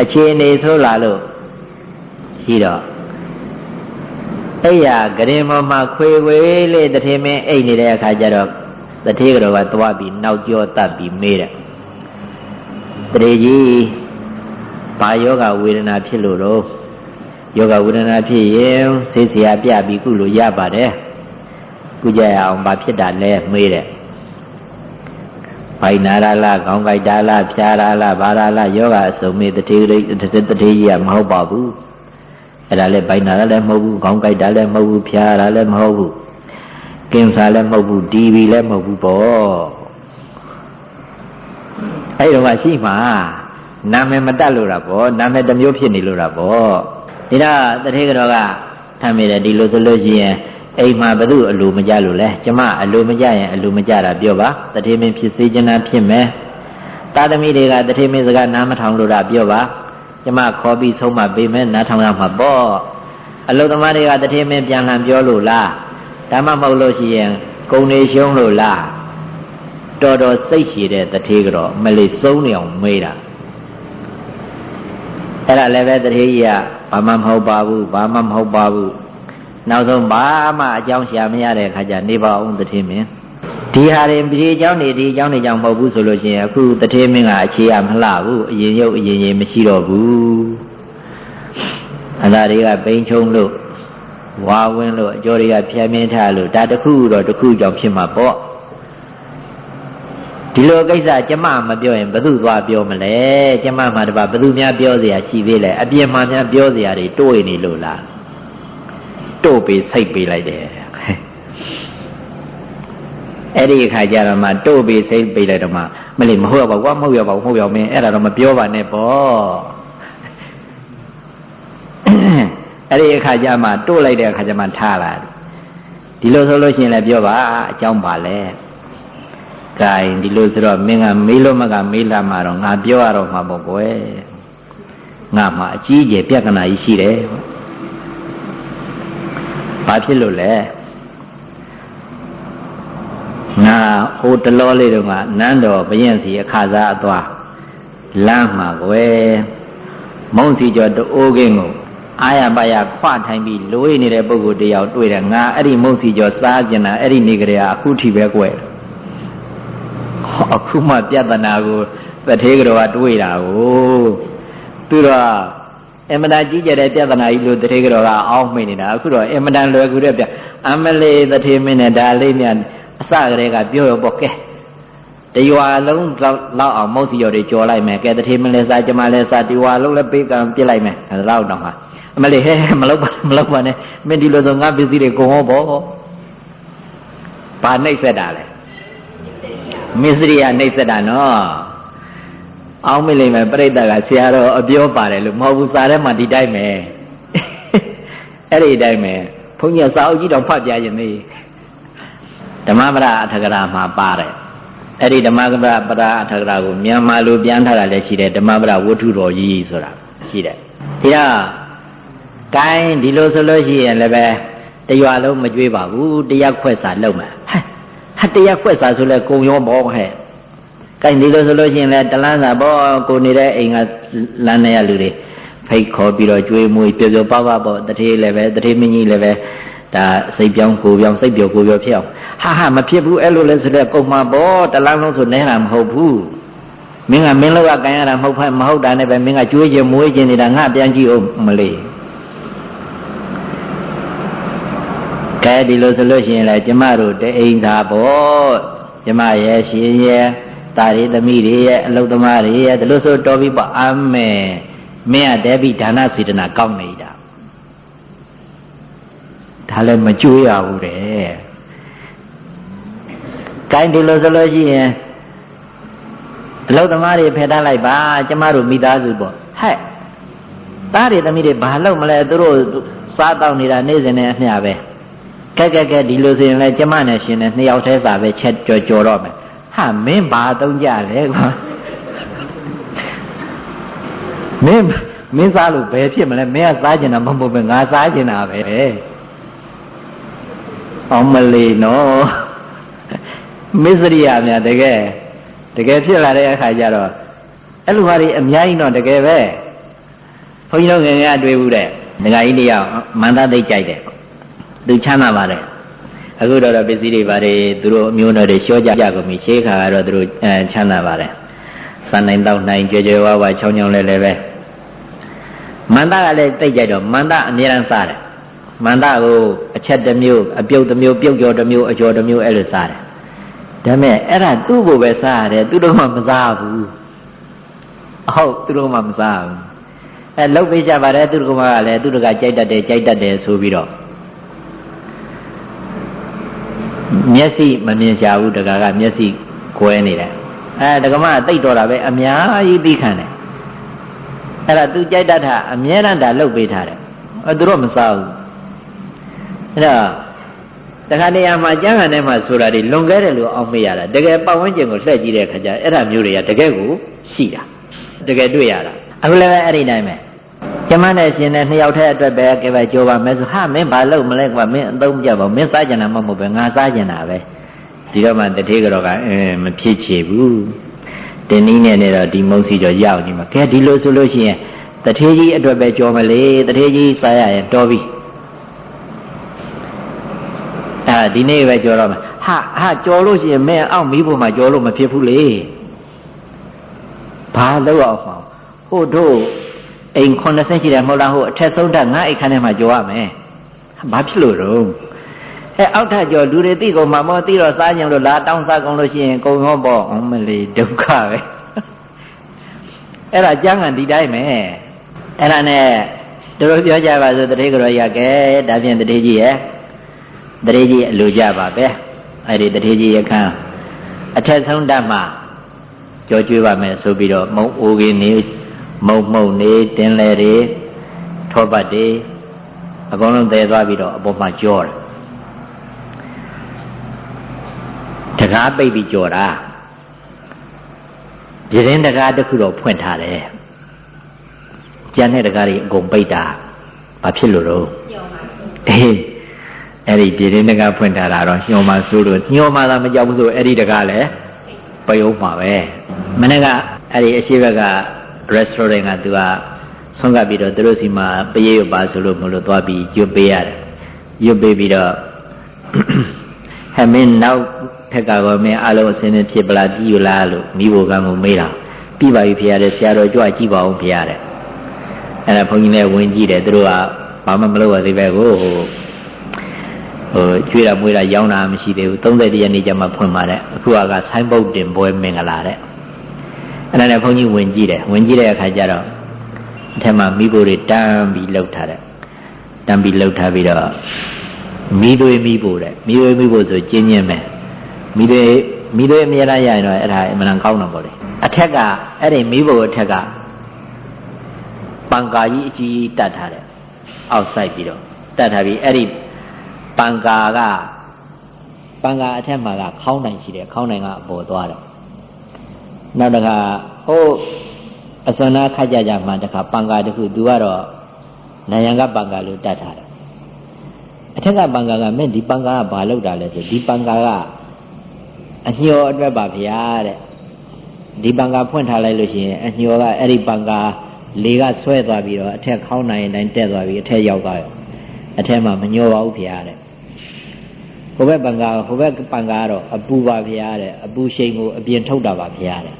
အခြေအနေဆိုးလာလို့ရှိတော့အဲ့ရဂရင်မောမှာခွေခွေလေးတထေမင်းအိတ်နေတဲ့အခါကျတော့တထေကတော့ကသွားပြီးနောက်ကျောတတ်ပြီးမေးတယ်တထေကြီးဘာယောဂဝေဒနာဖြစ်လို့တော့ယောဂဝေဒနာဖြစ်ရင်ဆေးစရာပြပြီးကုလို့ရပါတယ် ကုကြရအောင်ဘာဖြစ်တာလဲမေးတယ်ဘိုင်နာရလားခေါင်းကိုက်တာလားဖြားတာလားဘာရလားယောဂအစုံမေးတတိတတိတတိကြီးကမဟုတ်ပါဘူးအဲ့ဒါလည်းဘိုင်နာရလည်းမဟုတ်ဘူးခေါင်းကိုက်တာလည်းမဟုတ်ဘူးဖြားတာလည်းမဟုတ်ဘူးကင်ဆာလည်းမဟုတ်ဘူးတီဘီလည်းမဟုတ်ဘူးပေါ့အဲ့တော့မှရှိမှာနာမည်မတက်လို့တာပေါ့နာမည်တစ်မျိုးဖြစ်နေလို့တာပေါ့ဒါတော့တထေကတော်ကထမ်းမိတယ်ဒီလိုဆိုလို့ရှိရင် အိမ်မှာဘသူအလိုမကြလို့လဲကျမအလိုမကြရင်အလိုမကြတာပြောပါတထေမင်းဖြစ်စေချင်တာဖြစ်မယ်တာသမီတွေကတထေမင်းစကားနားမထောင်လို့တာပြောပါကျမခေါ်ပြီးဆုံးမပေးမယ်နားထောင်ရမှာပေါ့အလုသမားတွေကတထေမင်းပြန်လှန်ပြောလို့လားဒါမှမဟုတ်လို့ရှိရင်ကုံနေရှုံးလို့လားတော်တော်စိတ်ရှည်တဲ့တထေကတော့မလေးစုံနေအောင်မေးတာအဲ့ဒါလည်းပဲတထေကြီးကဘာမှမဟုတ်ပါဘူးဘာမှမဟုတ်ပါဘူး နောက်ဆုံးဘာမှအကြောင်းရှာမရတဲ့အခါကျနေပါအောင်တထေမင်းဒီဟာတွေဒီအကြောင်းတွေဒီအကြောင်းတွေကြောင့်မဟုတ်ဘူးဆိုလို့ရှိရင်အခုတထေမင်းကအခြေရမလှဘူးအရင်ရုပ်အရင်ရင်မရှိတော့ဘူးအသာတွေကပိန်ချုံလို့ဝါဝင်းလို့အကျော်တွေကဖြမ်းမြင်းထားလို့ဒါတခုတော့တခုကြောင့်ဖြစ်မှာပေါ့ဒီလိုကိစ္စကျမမပြောရင်ဘသူသွားပြောမလဲကျမမှတပါဘသူများပြောเสียရှိသေးလဲအပြင်မှာများပြောเสียတွေတိုးနေလို့လား တို့ပေးစိတ်ပေးလိုက်တယ်အဲ့ဒီအခါကျတော့မှတို့ပေးစိတ်ပေးလိုက်တော့မှမလေးမဟုတ်ရပါဘူးကွာမဟုတ်ရပါဘူးမဟုတ်ရမင်းအဲ့ဒါတော့မပြောပါနဲ့ပေါ့အဲ့ဒီအခါကျမှတို့လိုက်တဲ့အခါကျမှထားလာဒီလိုဆိုလို့ရှိရင်လည်းပြောပါအကြောင်းပါလဲကဲဒီလိုဆိုတော့မင်းကမေးလို့မကမေးလာမှာတော့ငါပြောရတော့မှာပေါ့ကွယ်ငါမှအကြီးအကျယ်ပြဿနာကြီးရှိတယ် ဘာဖြစ်လို့လဲငါဟိုတလောလေးတုန်းကနန်းတော်ဘရင်စီအခါစားအသွားလမ်းမှာကွယ်မုံစီကျော်တိုးကင်းကိုအာရပါရခွထိုင်ပြီးလိုးနေတဲ့ပုဂ္ဂိုလ်တယောက်တွေ့တယ်ငါအဲ့ဒီမုံစီကျော်စားကျင်တာအဲ့ဒီနေကြရအခုထိပဲကွယ်အခုမှပြဿနာကိုတထေးကြောကတွေးတာကိုသူတော့ အမတန်ကြီးကျယ်တဲ့ပြဿနာကြီးလို့တထေးကြောကအောင်းမိနေတာအခုတော့အမတန်လွယ်ကူတဲ့ပြအမလေးတထေးမင်းနဲ့ဒါလေးများအစကတည်းကပြောရပေါ့ကဲတရွာလုံးလောက်အောင်မုတ်စီရော်တွေကြော်လိုက်မယ်ကဲတထေးမလဲစားကျမလဲစားတရွာလုံးလည်းပေးကံပြစ်လိုက်မယ်အဲလောက်တော့ဟာအမလေးဟဲမလုပ်ပါမလုပ်ပါနဲ့မင်းဒီလိုဆိုငါပစ္စည်းတွေကုန်ဟောပေါ့ဘာနှိပ်စက်တာလဲမစ္စရိယနှိပ်စက်တာနော် အောင်းမိလိမ့်မယ်ပြိတ္တကဆရာတော်အပြောပါတယ်လို့မဟုတ်ဘူးစာထဲမှာဒီတိုင်းပဲအဲ့ဒီတိုင်းပဲဘုန်းကြီးစာအုပ်ကြီးတော့ဖတ်ပြရင်မေးဓမ္မပဒအထကရာမှာပါတယ်အဲ့ဒီဓမ္မပဒပဒအထကရာကိုမြန်မာလိုပြန်ထားတာလည်းရှိတယ်ဓမ္မပဒဝတ္ထုတော်ကြီးဆိုတာရှိတယ်ဒီတော့ကိုင်းဒီလိုဆိုလို့ရှိရင်လည်းပဲတရွာလုံးမကြွေးပါဘူးတရားခွက်စာလုံးမှာဟဲ့ဟာတရားခွက်စာဆိုလဲကုံရောဘောဟဲ့ ကိုင်းဒီလိုဆိုလို့ရှိရင်လည်းတလန်းစာဘောကိုနေတဲ့အိမ်ကလမ်းထဲရလူတွေဖိတ်ခေါ်ပြီးတော့ကြွေးမွေးပျော်ပျော်ပါပါပေါ့တထေးလည်းပဲတထေးမင်းကြီးလည်းပဲဒါစိတ်ပြောင်းကိုပြောင်းစိတ်ပျော်ကိုပျော်ဖြစ်အောင်ဟာဟာမဖြစ်ဘူးအဲ့လိုလဲဆိုတော့ကုံမှာပေါ့တလန်းလုံးဆိုနေတာမဟုတ်ဘူးမင်းကမင်းလောကကန်ရတာမဟုတ်ဖက်မဟုတ်တာနဲ့ပဲမင်းကကြွေးခြင်းမွေးခြင်းနေတာငါပြန်ကြည့်အောင်မလေးကဲဒီလိုဆိုလို့ရှိရင်လည်းကျမတို့တအိမ်သာပေါ့ကျမရဲ့ရှင်ရဲ့ တာရီသမီးတွေရဲ့အလုသမားတွေရဲ့ဒီလိုဆိုတော်ပြီပေါ့အမေမင်းကတဲပြီဒါနစေတနာကောင်းနေတာဒါလည်းမကြွေးရဘူးတဲ့ကိုင်းဒီလိုဆိုလို့ရှိရင်အလုသမားတွေဖယ်ထားလိုက်ပါကျမတို့မိသားစုပေါ့ဟဲ့သားတွေသမီးတွေဘာလုပ်မလဲသူတို့စားတောက်နေတာနေ့စဉ်နဲ့အမျှပဲကဲကဲကဲဒီလိုဆိုရင်လည်းကျမနဲ့ရှင်နဲ့နှစ်ယောက်တည်းစာပဲချက်ကြော်ကြော်တော့မယ် ဟာမင်းဘာသုံးကြလဲကွာမင်းမင်းစားလို့ဘယ်ဖြစ်မလဲမင်းကစားကျင်တာမဟုတ်ဘူးငါစားကျင်တာပဲအောင်မလေးနော်မစ္စရိယများတကယ်တကယ်ဖြစ်လာတဲ့အခါကျတော့အဲ့လိုဟာတွေအများကြီးတော့တကယ်ပဲဘုန်းကြီးတို့ငယ်ငယ်အတွေ့ဘူးတဲ့ငါကြီးတယောက်မန္တသိကြိုက်တယ်သူချမ်းသာပါတယ် အခုတော့ပစ္စည်းတွေပါတယ်သူတို့အမျိုးတော်တွေရှော့ကြကြကုန်ပြီရှေးခါကတော့သူတို့အဲချမ်းသာပါတယ်စံနိုင်တော့နိုင်ကြွကြွဝါဝါချောင်းချောင်းလဲလဲပဲမန္တကလည်းတိတ်ကြိုက်တော့မန္တအမြဲတမ်းစားတယ်မန္တကိုအချက်တစ်မျိုးအပြုတ်တစ်မျိုးပြုတ်ကျော်တစ်မျိုးအကျော်တစ်မျိုးအဲ့လိုစားတယ်ဒါပေမဲ့အဲ့ဒါသူ့ကိုပဲစားရတယ်သူတို့မှမစားဘူးဟုတ်သူတို့မှမစားဘူးအဲလှုပ်ပေးကြပါတယ်သူတို့ကလည်းသူတို့ကကြိုက်တတ်တယ်ကြိုက်တတ်တယ်ဆိုပြီးတော့ မျက်စိမမြင်ရှာဘူးတကာကမျက်စိကွဲနေတယ်အဲတကမတိတ်တော်တာပဲအများကြီးသိခံတယ်အဲ့ဒါသူကြိုက်တတ်တာအမြဲတမ်းဒါလှုပ်ပေးထားတယ်အဲသူတို့မစားဘူးအဲ့တော့တခါတရံမှာကျမ်းဂန်ထဲမှာဆိုတာတွေလွန်ခဲ့တယ်လို့အောင်မေ့ရတာတကယ်ပတ်ဝန်းကျင်ကိုလှည့်ကြည့်တဲ့အခါကျအဲ့ဒါမျိုးတွေကတကယ်ကိုရှိတာတကယ်တွေ့ရတာအခုလည်းပဲအဲ့ဒီတိုင်းပဲ ကျမနဲ့ရှင်နဲ့နှစ်ယောက်တည်းအတွက်ပဲကဲပဲကြိုးပါမယ်ဆိုဟာမင်းဘာလုပ်မလဲကွာမင်းအသုံးပြပါမင်းစားကြတာမဟုတ်ပဲငါစားကြတာပဲဒီတော့မှတထေးကြောကအဲမဖြစ်ချေဘူးတင်းနည်းနဲ့နေတော့ဒီမုံစီကျော်ရောက်နေမှာကဲဒီလိုဆိုလို့ရှိရင်တထေးကြီးအတွက်ပဲကြော်မလေတထေးကြီးစားရရင်တော်ပြီအာဒီနေ့ပဲကြော်တော့မှာဟာဟာကြော်လို့ရှိရင်မင်းအောက်မီးပေါ်မှာကြော်လို့မဖြစ်ဘူးလေဘာလို့အောင်ဟိုတို့ အိမ်9ဆင့်ရှိတယ်မဟုတ်လားဟိုအထက်ဆုံးဓာတ်ငါအိတ်ခန်းထဲမှာကြော်ရမယ်ဘာဖြစ်လို့တော့အဲအောက်ထပ်ကြော်လူတွေသိကုန်မှာမောသိတော့စားကြလို့လာတောင်းစားကုန်လို့ရှိရင်ကုံရောပေါ့အမလီဒုက္ခပဲအဲ့ဒါကျမ်းဂန်ဒီတိုင်းပဲအဲ့ဒါနဲ့တို့ပြောကြပါစို့တတိကရောရကဲဒါဖြင့်တတိကြီးရဲ့တတိကြီးအလိုကြပါပဲအဲ့ဒီတတိကြီးရခန်းအထက်ဆုံးဓာတ်မှာကြောကျွေးပါမယ်ဆိုပြီးတော့မုံအိုကင်းနေ မုံမှုံနေတင်းလဲတွေထောပတ်တွေအကုန်လုံးသဲသွားပြီးတော့အပေါ်မှာကြောတယ်တကားပိတ်ပြီးကြောတာဒီရင်တကားတစ်ခုတော့ဖွင့်ထားတယ်ကျန်တဲ့တကားတွေအကုန်ပိတ်တာဘာဖြစ်လို့တော့အေးအဲ့ဒီပြည်ရင်တကားဖွင့်ထားတာတော့ညှော်မှဆိုးလို့ညှော်မှသာမကြောက်ဘူးဆိုအဲ့ဒီတကားလည်းပယုံမှာပဲမနေ့ကအဲ့ဒီအရှိဘက်က restaurant ကသူကဆုံးကပ်ပြီးတော့သူတို့စီမှာပရိယပါဆိုလို့မလို့သွားပြီးရွတ်ပေးရတယ်ရွတ်ပေးပြီးတော့ဟဲ့မင်းနောက်ထက်ကကောမင်းအလုံးအစင်းနဲ့ဖြစ်ပလားပြီးယူလားလို့မိဘကံကိုမေးတာပြီးပါပြီဖေရတယ်ဆရာတော်ကြွကြည့်ပါအောင်ဖေရတဲ့အဲ့ဒါဘုန်းကြီးလည်းဝင်ကြည့်တယ်သူတို့ကဘာမှမလုပ်ရသေးပဲကိုဟိုဟိုကျွေးတာမွေးတာရောင်းတာမရှိသေးဘူး30ရက်နေ့ကျမှဖွင့်ပါတယ်အခုကဆိုင်းပုတ်တင်ပွဲမင်္ဂလာတဲ့ အဲ့ဒါနဲ့ဘုန်းကြီးဝင်ကြည့်တယ်ဝင်ကြည့်တဲ့အခါကျတော့အထက်မှာမိဖို့တွေတန်းပြီးလှုပ်ထားတယ်တန်းပြီးလှုပ်ထားပြီးတော့မိသွေးမိဖို့တဲ့မိသွေးမိဖို့ဆိုကျင်းကျင်းပဲမိသွေးမိသွေးအမြဲတမ်းရရင်တော့အဲ့ဒါအမှန်ကောင်းတော့ပေါ့လေအထက်ကအဲ့ဒီမိဖို့အထက်ကပံကာကြီးအကြီးတတ်ထားတယ်အောက်ဆိုင်ပြီးတော့တတ်ထားပြီးအဲ့ဒီပံကာကပံကာအထက်မှာကခေါင်းနိုင်ရှိတယ်ခေါင်းနိုင်ကအပေါ်သွားတယ် နောက်တခါဟိုအစနာခတ်ကြကြမှတခါပံကာတခုသူကတော့နာယံကပံကာလို့တတ်ထားတယ်အထက်ကပံကာကမင်းဒီပံကာကဘာလုပ်တာလဲဆိုဒီပံကာကအညောအတွက်ပါဗျာတဲ့ဒီပံကာဖွင့်ထားလိုက်လို့ရှိရင်အညောကအဲ့ဒီပံကာလေကဆွဲသွားပြီးတော့အထက်ခေါင်းနိုင်တိုင်းတက်သွားပြီးအထက်ရောက်သွားရောအထက်မှာမညောပါဘူးဗျာတဲ့ ဟိုဘက်ပံကာဟိုဘက်ပံကာကတော့အပူပါဗျာတဲ့အပူရှိန်ကိုအပြင်ထုတ်တာပါဗျာတဲ့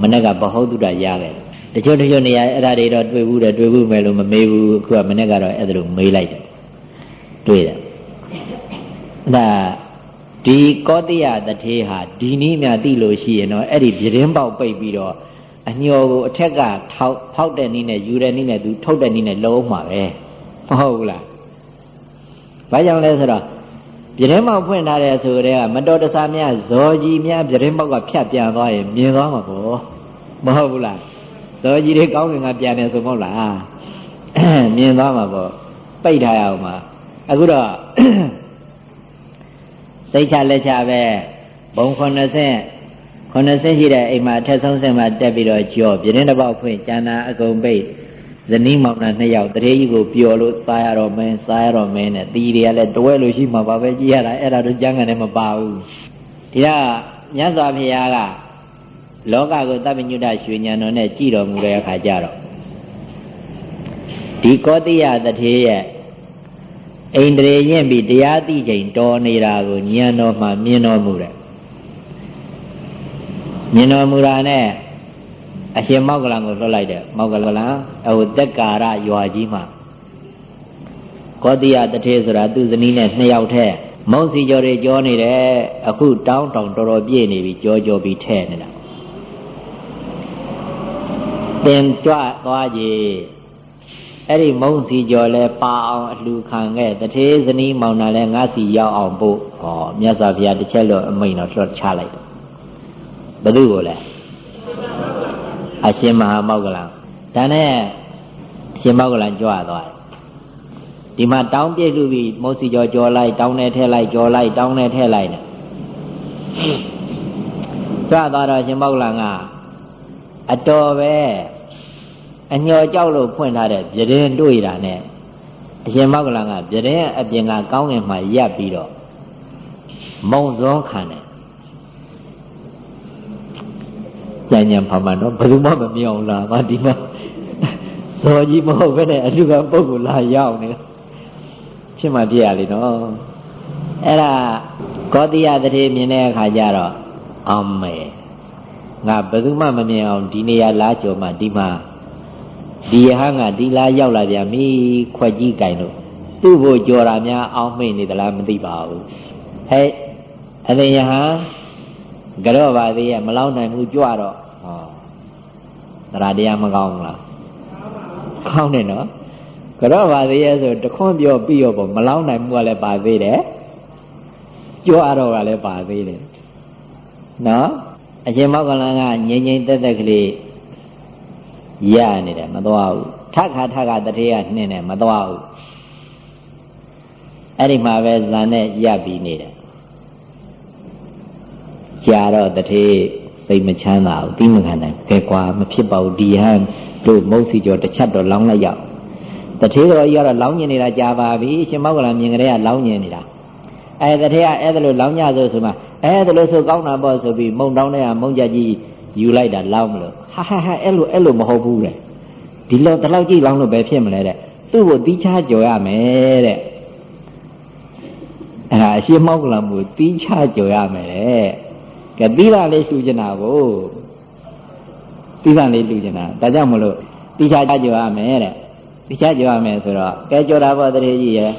မနေ့ကဘဟုတ်တုဒ္ဒရခဲ့တချို့တချို့နေရာအဲ့ဒါတွေတော့တွေ့ဘူးတယ်တွေ့ဘူးမယ်လို့မမေးဘူးအခုကမနေ့ကတော့အဲ့ဒါလိုမေးလိုက်တယ်တွေ့တယ်ဒါဒီကောတိယတထေဟာဒီနည်းများသိလို့ရှိရင်တော့အဲ့ဒီပြတင်းပေါက်ပိတ်ပြီးတော့အညော်ကိုအထက်ကထောက်ဖောက်တဲ့နည်းနဲ့ယူတဲ့နည်းနဲ့သူထုတ်တဲ့နည်းနဲ့လုံးမှာပဲမဟုတ်ဘူးလားဘာကြောင့်လဲဆိုတော့ ပြတင်းပေါက်ဖွင့်ထားတဲ့ဆိုတဲ့ကမတော်တဆများဇော်ကြီးများပြတင်းပေါက်ကဖြတ်ပြန်သွားရင်မြင်သွားမှာပေါ့မဟုတ်ဘူးလားဇော်ကြီးတွေကောင်းကင်ကပြန်တယ်ဆိုမဟုတ်လားမြင်သွားမှာပေါ့ပိတ်ထားရအောင်ပါအခုတော့စိတ်ချလက်ချပဲဘုံ90 90ရှိတဲ့အိမ်မှာအထက်ဆုံးစင်မှာတက်ပြီးတော့ကြော်ပြင်းတဲ့ပေါက်ဖွင့်ကျန်တာအကုန်ပိတ် ဇနီးမောင်နှံနှစ်ယောက်တရေကြီးကိုပျော်လို့စားရတော့မင်းစားရတော့မင်းနဲ့တီးတွေကလည်းတဝဲလို့ရှိမှပါပဲကြည်ရတာအဲ့ဒါတော့ကျမ်းဂန်နဲ့မပါဘူးဒီကမြတ်စွာဘုရားကလောကကိုတပ္ပညုတရွှေဉာဏ်တော်နဲ့ကြည်တော်မူတဲ့အခါကျတော့ဒီကောတိယတထေရဲ့အိန္ဒြေရင့်ပြီးတရားသိချိန်တော်နေတာကိုဉာဏ်တော်မှမြင်တော်မူတယ်မြင်တော်မူတာနဲ့ အရှင်မောက်ကလံကိုလွတ်လိုက်တယ်မောက်ကလံအဟိုတက်ကာရရွာကြီးမှာကောတိယတထေဆိုတာသူ့ဇနီးနဲ့နှစ်ယောက်ထဲမုံစီကြော်တွေကြောနေတယ်အခုတောင်းတောင်တော်တော်ပြည့်နေပြီကြောကြောပြီးထဲနေတာပင်ကြွသွားကြည်အဲ့ဒီမုံစီကြော်လဲပါအောင်အလှခံခဲ့တထေဇနီးမောင်နာလဲငါစီရောက်အောင်ပို့ဟောမြတ်စွာဘုရားတစ်ချက်လို့အမိန်တော်လွှတ်ချလိုက်တယ်ဘသူကိုလဲ အရှင်မဟာမောက္ကလံဒါနဲ့အရှင်မောက္ကလံကြွသွားတယ်ဒီမှာတောင်းပြည့်လူပြီးမုတ်စီကြောကြောလိုက်တောင်းနဲ့ထဲလိုက်ကြောလိုက်တောင်းနဲ့ထဲလိုက်တယ်ကြွသွားတော့ရှင်မောက္ကလံကအတော်ပဲအညော်ကြောက်လို့ဖွင့်ထားတဲ့ပြတင်းတွေ့တာနဲ့အရှင်မောက္ကလံကပြတင်းအပြင်ကကောင်းငင်မှာရပ်ပြီးတော့မုံစောခံတယ် ကြံ့ကြံ့ဖာမှန်တော့ဘယ်သူမှမမြောင်လာပါဒီမှာဇော်ကြီးမဟုတ်ဘဲနဲ့အလူကပုဂ္ဂိုလ်လာရောက်နေဖြစ်မှပြရလေနော်အဲ့ဒါကောတိယတတိမြင်တဲ့အခါကျတော့အောင်မယ်ငါဘယ်သူမှမမြင်အောင်ဒီနေရာလာကြော်မှဒီမှာဒီယဟန်ကဒီလာရောက်လာပြန်ပြီခွက်ကြီးကင်လို့သူ့ကိုကြော်တာများအောင်းမိတ်နေသလားမသိပါဘူးဟဲ့အသင်ယဟန် ကြော့ပါသေးရဲ့မလောက်နိုင်ဘူးကြွတော့ဟောတရားတရားမကောင်းဘူးလားကောင်းတယ်နော်ကြော့ပါသေးရဲ့ဆိုတခွန်းပြောပြီးရောပေါ့မလောက်နိုင်ဘူးကလည်းပါသေးတယ်ကြွတော့ကလည်းပါသေးတယ်နော်အရှင်မောကလန်ကငြိမ်ငြိမ်သက်သက်ကလေးရနေတယ်မသွားဘူးထခါထခါတထေးကနှင်းတယ်မသွားဘူးအဲ့ဒီမှာပဲဇန်နဲ့ရပ်ပြီးနေတယ် ကြာတော့တထေးစိတ်မချမ်းသာဘူးတိမခံနိုင်ကဲကွာမဖြစ်ပါဘူးဒီဟန်တို့မုတ်စီကျော်တစ်ချက်တော့လောင်းလိုက်ရအောင်တထေးတော်ကြီးကတော့လောင်းညင်နေတာကြာပါပြီရှင်မောကလမြင်ကြတဲ့ကလောင်းညင်နေတာအဲတထေးကအဲ့ဒါလို့လောင်းညဆိုဆိုမှအဲ့ဒါလို့ဆိုကောင်းတာပေါ့ဆိုပြီးမုံတောင်းတဲ့ကမုံကြကြီးယူလိုက်တာလောင်းမလို့ဟာဟာဟာအဲ့လိုအဲ့လိုမဟုတ်ဘူးတဲ့ဒီလိုတလောက်ကြည့်လောင်းလို့ပဲဖြစ်မလဲတဲ့သူ့ကိုတီးခြားကြော်ရမယ်တဲ့အဲ့ဒါအရှိမောက်ကလမှုတီးချကြော်ရမယ်တဲ့ ကဲသီးတာလေးလှူချင်တာကိုသီးတာလေးလှူချင်တာဒါကြောင့်မလို့တီးချကြော်ရမယ်တဲ့တီးချကြော်ရမယ်ဆိုတော့ကဲကြော်တာပေါ့တရေကြီးရဲ့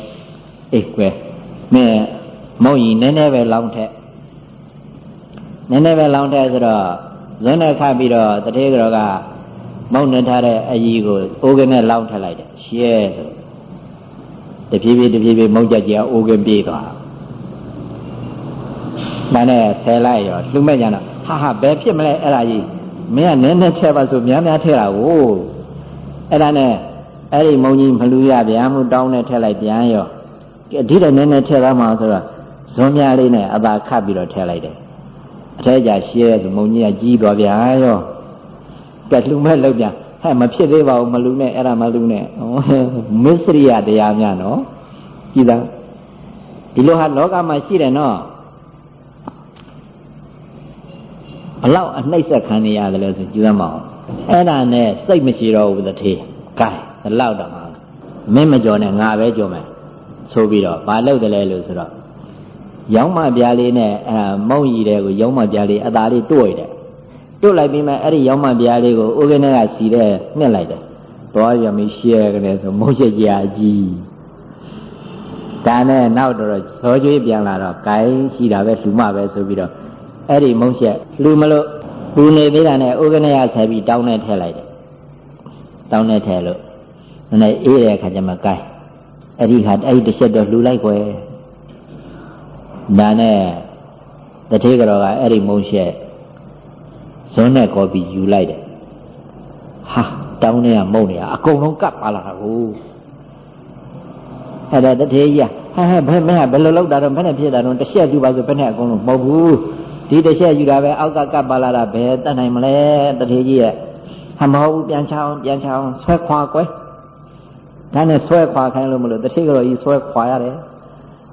အေးကွယ်မင်းမုံကြီးနည်းနည်းပဲလောင်းထက်နည်းနည်းပဲလောင်းထက်ဆိုတော့ဇွန်းနဲ့ခတ်ပြီးတော့တထေးကြော်ကမုံနေထားတဲ့အကြီးကိုအိုးကနဲ့လောင်းထက်လိုက်တယ်ရှဲဆိုတဖြည်းဖြည်းတဖြည်းဖြည်းမုံကြကြီးအိုးကပြေးသွား ဒါနဲ့ဆယ်လိုက်ရောလှူမဲ့ကြတော့ဟာဟာဘယ်ဖြစ်မလဲအဲ့ဒါကြီးမင်းကနည်းနည်းထဲပါဆိုများများထဲတာကိုအဲ့ဒါနဲ့အဲ့ဒီမုံကြီးမလူရဗျာမှုတောင်းနဲ့ထည့်လိုက်ပြန်ရောအဓိတော့နည်းနည်းထည့်သားမှာဆိုတော့ဇွန်များလေးနဲ့အသာခတ်ပြီးတော့ထည့်လိုက်တယ်အထဲကြရှဲဆိုမုံကြီးကကြီးသွားဗျာရောကဲလှူမဲ့လောက်ပြန်ဟဲ့မဖြစ်သေးပါဘူးမလူနဲ့အဲ့ဒါမလူနဲ့မစ္စရိယတရားများနော်ကြည်သားဒီလိုဟာလောကမှာရှိတယ်နော် ဘလောက်အနှိမ့်ဆက်ခံနေရတယ်လဲဆိုကြည့်သမောင်းအဲ့ဒါနဲ့စိတ်မရှိတော့ဘူးတထေးကဲဒီလောက်တော့မင်းမကြော်နဲ့ငါပဲကြော်မယ်ဆိုပြီးတော့ဘာလုပ်တယ်လဲလို့ဆိုတော့ရောင်းမပြားလေးနဲ့အဲမုံရီတဲ့ကိုရောင်းမပြားလေးအသာလေးတွေ့တယ်တွေ့လိုက်ပြီးမှအဲ့ဒီရောင်းမပြားလေးကိုဥက္ကနဲ့ကစီတဲ့နှစ်လိုက်တယ်သွားရမရှဲကနေဆိုမုံချက်ကြီးအကြီးဒါနဲ့နောက်တော့ဇောကျွေးပြန်လာတော့ဂိုင်းရှိတာပဲလူမပဲဆိုပြီးတော့ အဲ့ဒီမုံချက်လူမလို့လူနေသေးတာနဲ့ဥက္ကနယဆက်ပြီးတောင်းနဲ့ထည့်လိုက်တယ်တောင်းနဲ့ထည့်လို့နည်းအေးတဲ့အခါကျမှကိုင်းအဲ့ဒီခါအဲ့ဒီတစ်ချက်တော့လူလိုက်ွယ်ဒါနဲ့တတိကတော်ကအဲ့ဒီမုံချက်ဇွန်းနဲ့ကောပြီးယူလိုက်တယ်ဟာတောင်းနေရမုံနေရအကုန်လုံးကပ်ပါလာတာကိုအဲ့ဒါတတိကြီးဟာဟဲ့ဘယ်မဲဘယ်လိုလုပ်တာတော့ဘယ်နဲ့ဖြစ်တာတော့တစ်ချက်ယူပါဆိုဘယ်နဲ့အကုန်လုံးမဟုတ်ဘူး ဒီတစ်ချက်ယူတာပဲအောက်ကကပ်ပါလာတာဘယ်တတ်နိုင်မလဲတထေကြီးရဲ့ဟာမဟုတ်ဘူးပြန်ချအောင်ပြန်ချအောင်ဆွဲခွာကွယ်ဒါနဲ့ဆွဲခွာခိုင်းလို့မလို့တထေကတော့ကြီးဆွဲခွာရတယ်ဒါ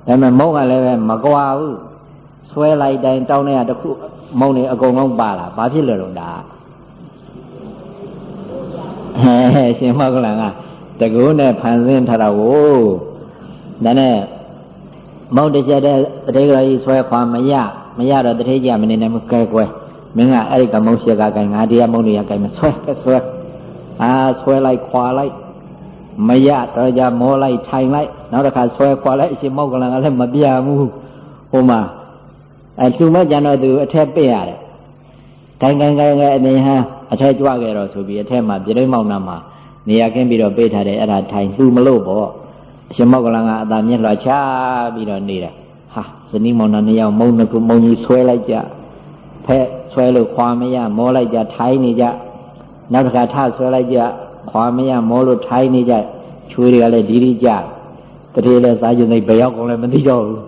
ပေမဲ့မုံကလည်းပဲမကွာဘူးဆွဲလိုက်တိုင်းတောင်းနေရတခုမုံနေအကုန်လုံးပါလာဘာဖြစ်လဲတော့ဒါဟဲ့ရှင်မောကလန်ကတကူနဲ့ဖန်ဆင်းထားတာကိုဒါနဲ့မုံတစ်ချက်တည်းတထေကတော့ကြီးဆွဲခွာမရ မရတော့တထေးကြီးကမနေနိုင်ဘူးကဲကွယ်မင်းကအဲ့ဒီကမုံရှက်ကကိုင်ငါတရားမုံတွေကကိုင်မဆွဲကဲဆွဲအာဆွဲလိုက်ခွာလိုက်မရတော့ကြမောလိုက်ထိုင်လိုက်နောက်တစ်ခါဆွဲခွာလိုက်အရှင်မောက်ကလန်ကလည်းမပြဘူးဟိုမှာအဲသူမကြံတော့သူအထက်ပြရတယ်ကိုင်ကိုင်ကိုင်ကိုင်အနေဟန်အထက်ကြွခဲ့တော့ဆိုပြီးအထက်မှာပြိဋိမောင်နာမှာနေရာခင်းပြီးတော့ပေးထားတယ်အဲ့ဒါထိုင်သူမလို့ပေါ့အရှင်မောက်ကလန်ကအသာမျက်လွှာချပြီးတော့နေတယ် ဟာဇနီးမောင်နှံနှစ်ယောက်မုံနှစ်ခုမုံကြီးဆွဲလိုက်ကြဖက်ဆွဲလို့ခွာမရမောလိုက်ကြထိုင်းနေကြနောက်တစ်ခါထဆွဲလိုက်ကြခွာမရမောလို့ထိုင်းနေကြချွေးတွေကလည်းဒီဒီကြတတိလည်းစားကျင်သိဘယ်ရောက်ကုန်လဲမသိတော့ဘူး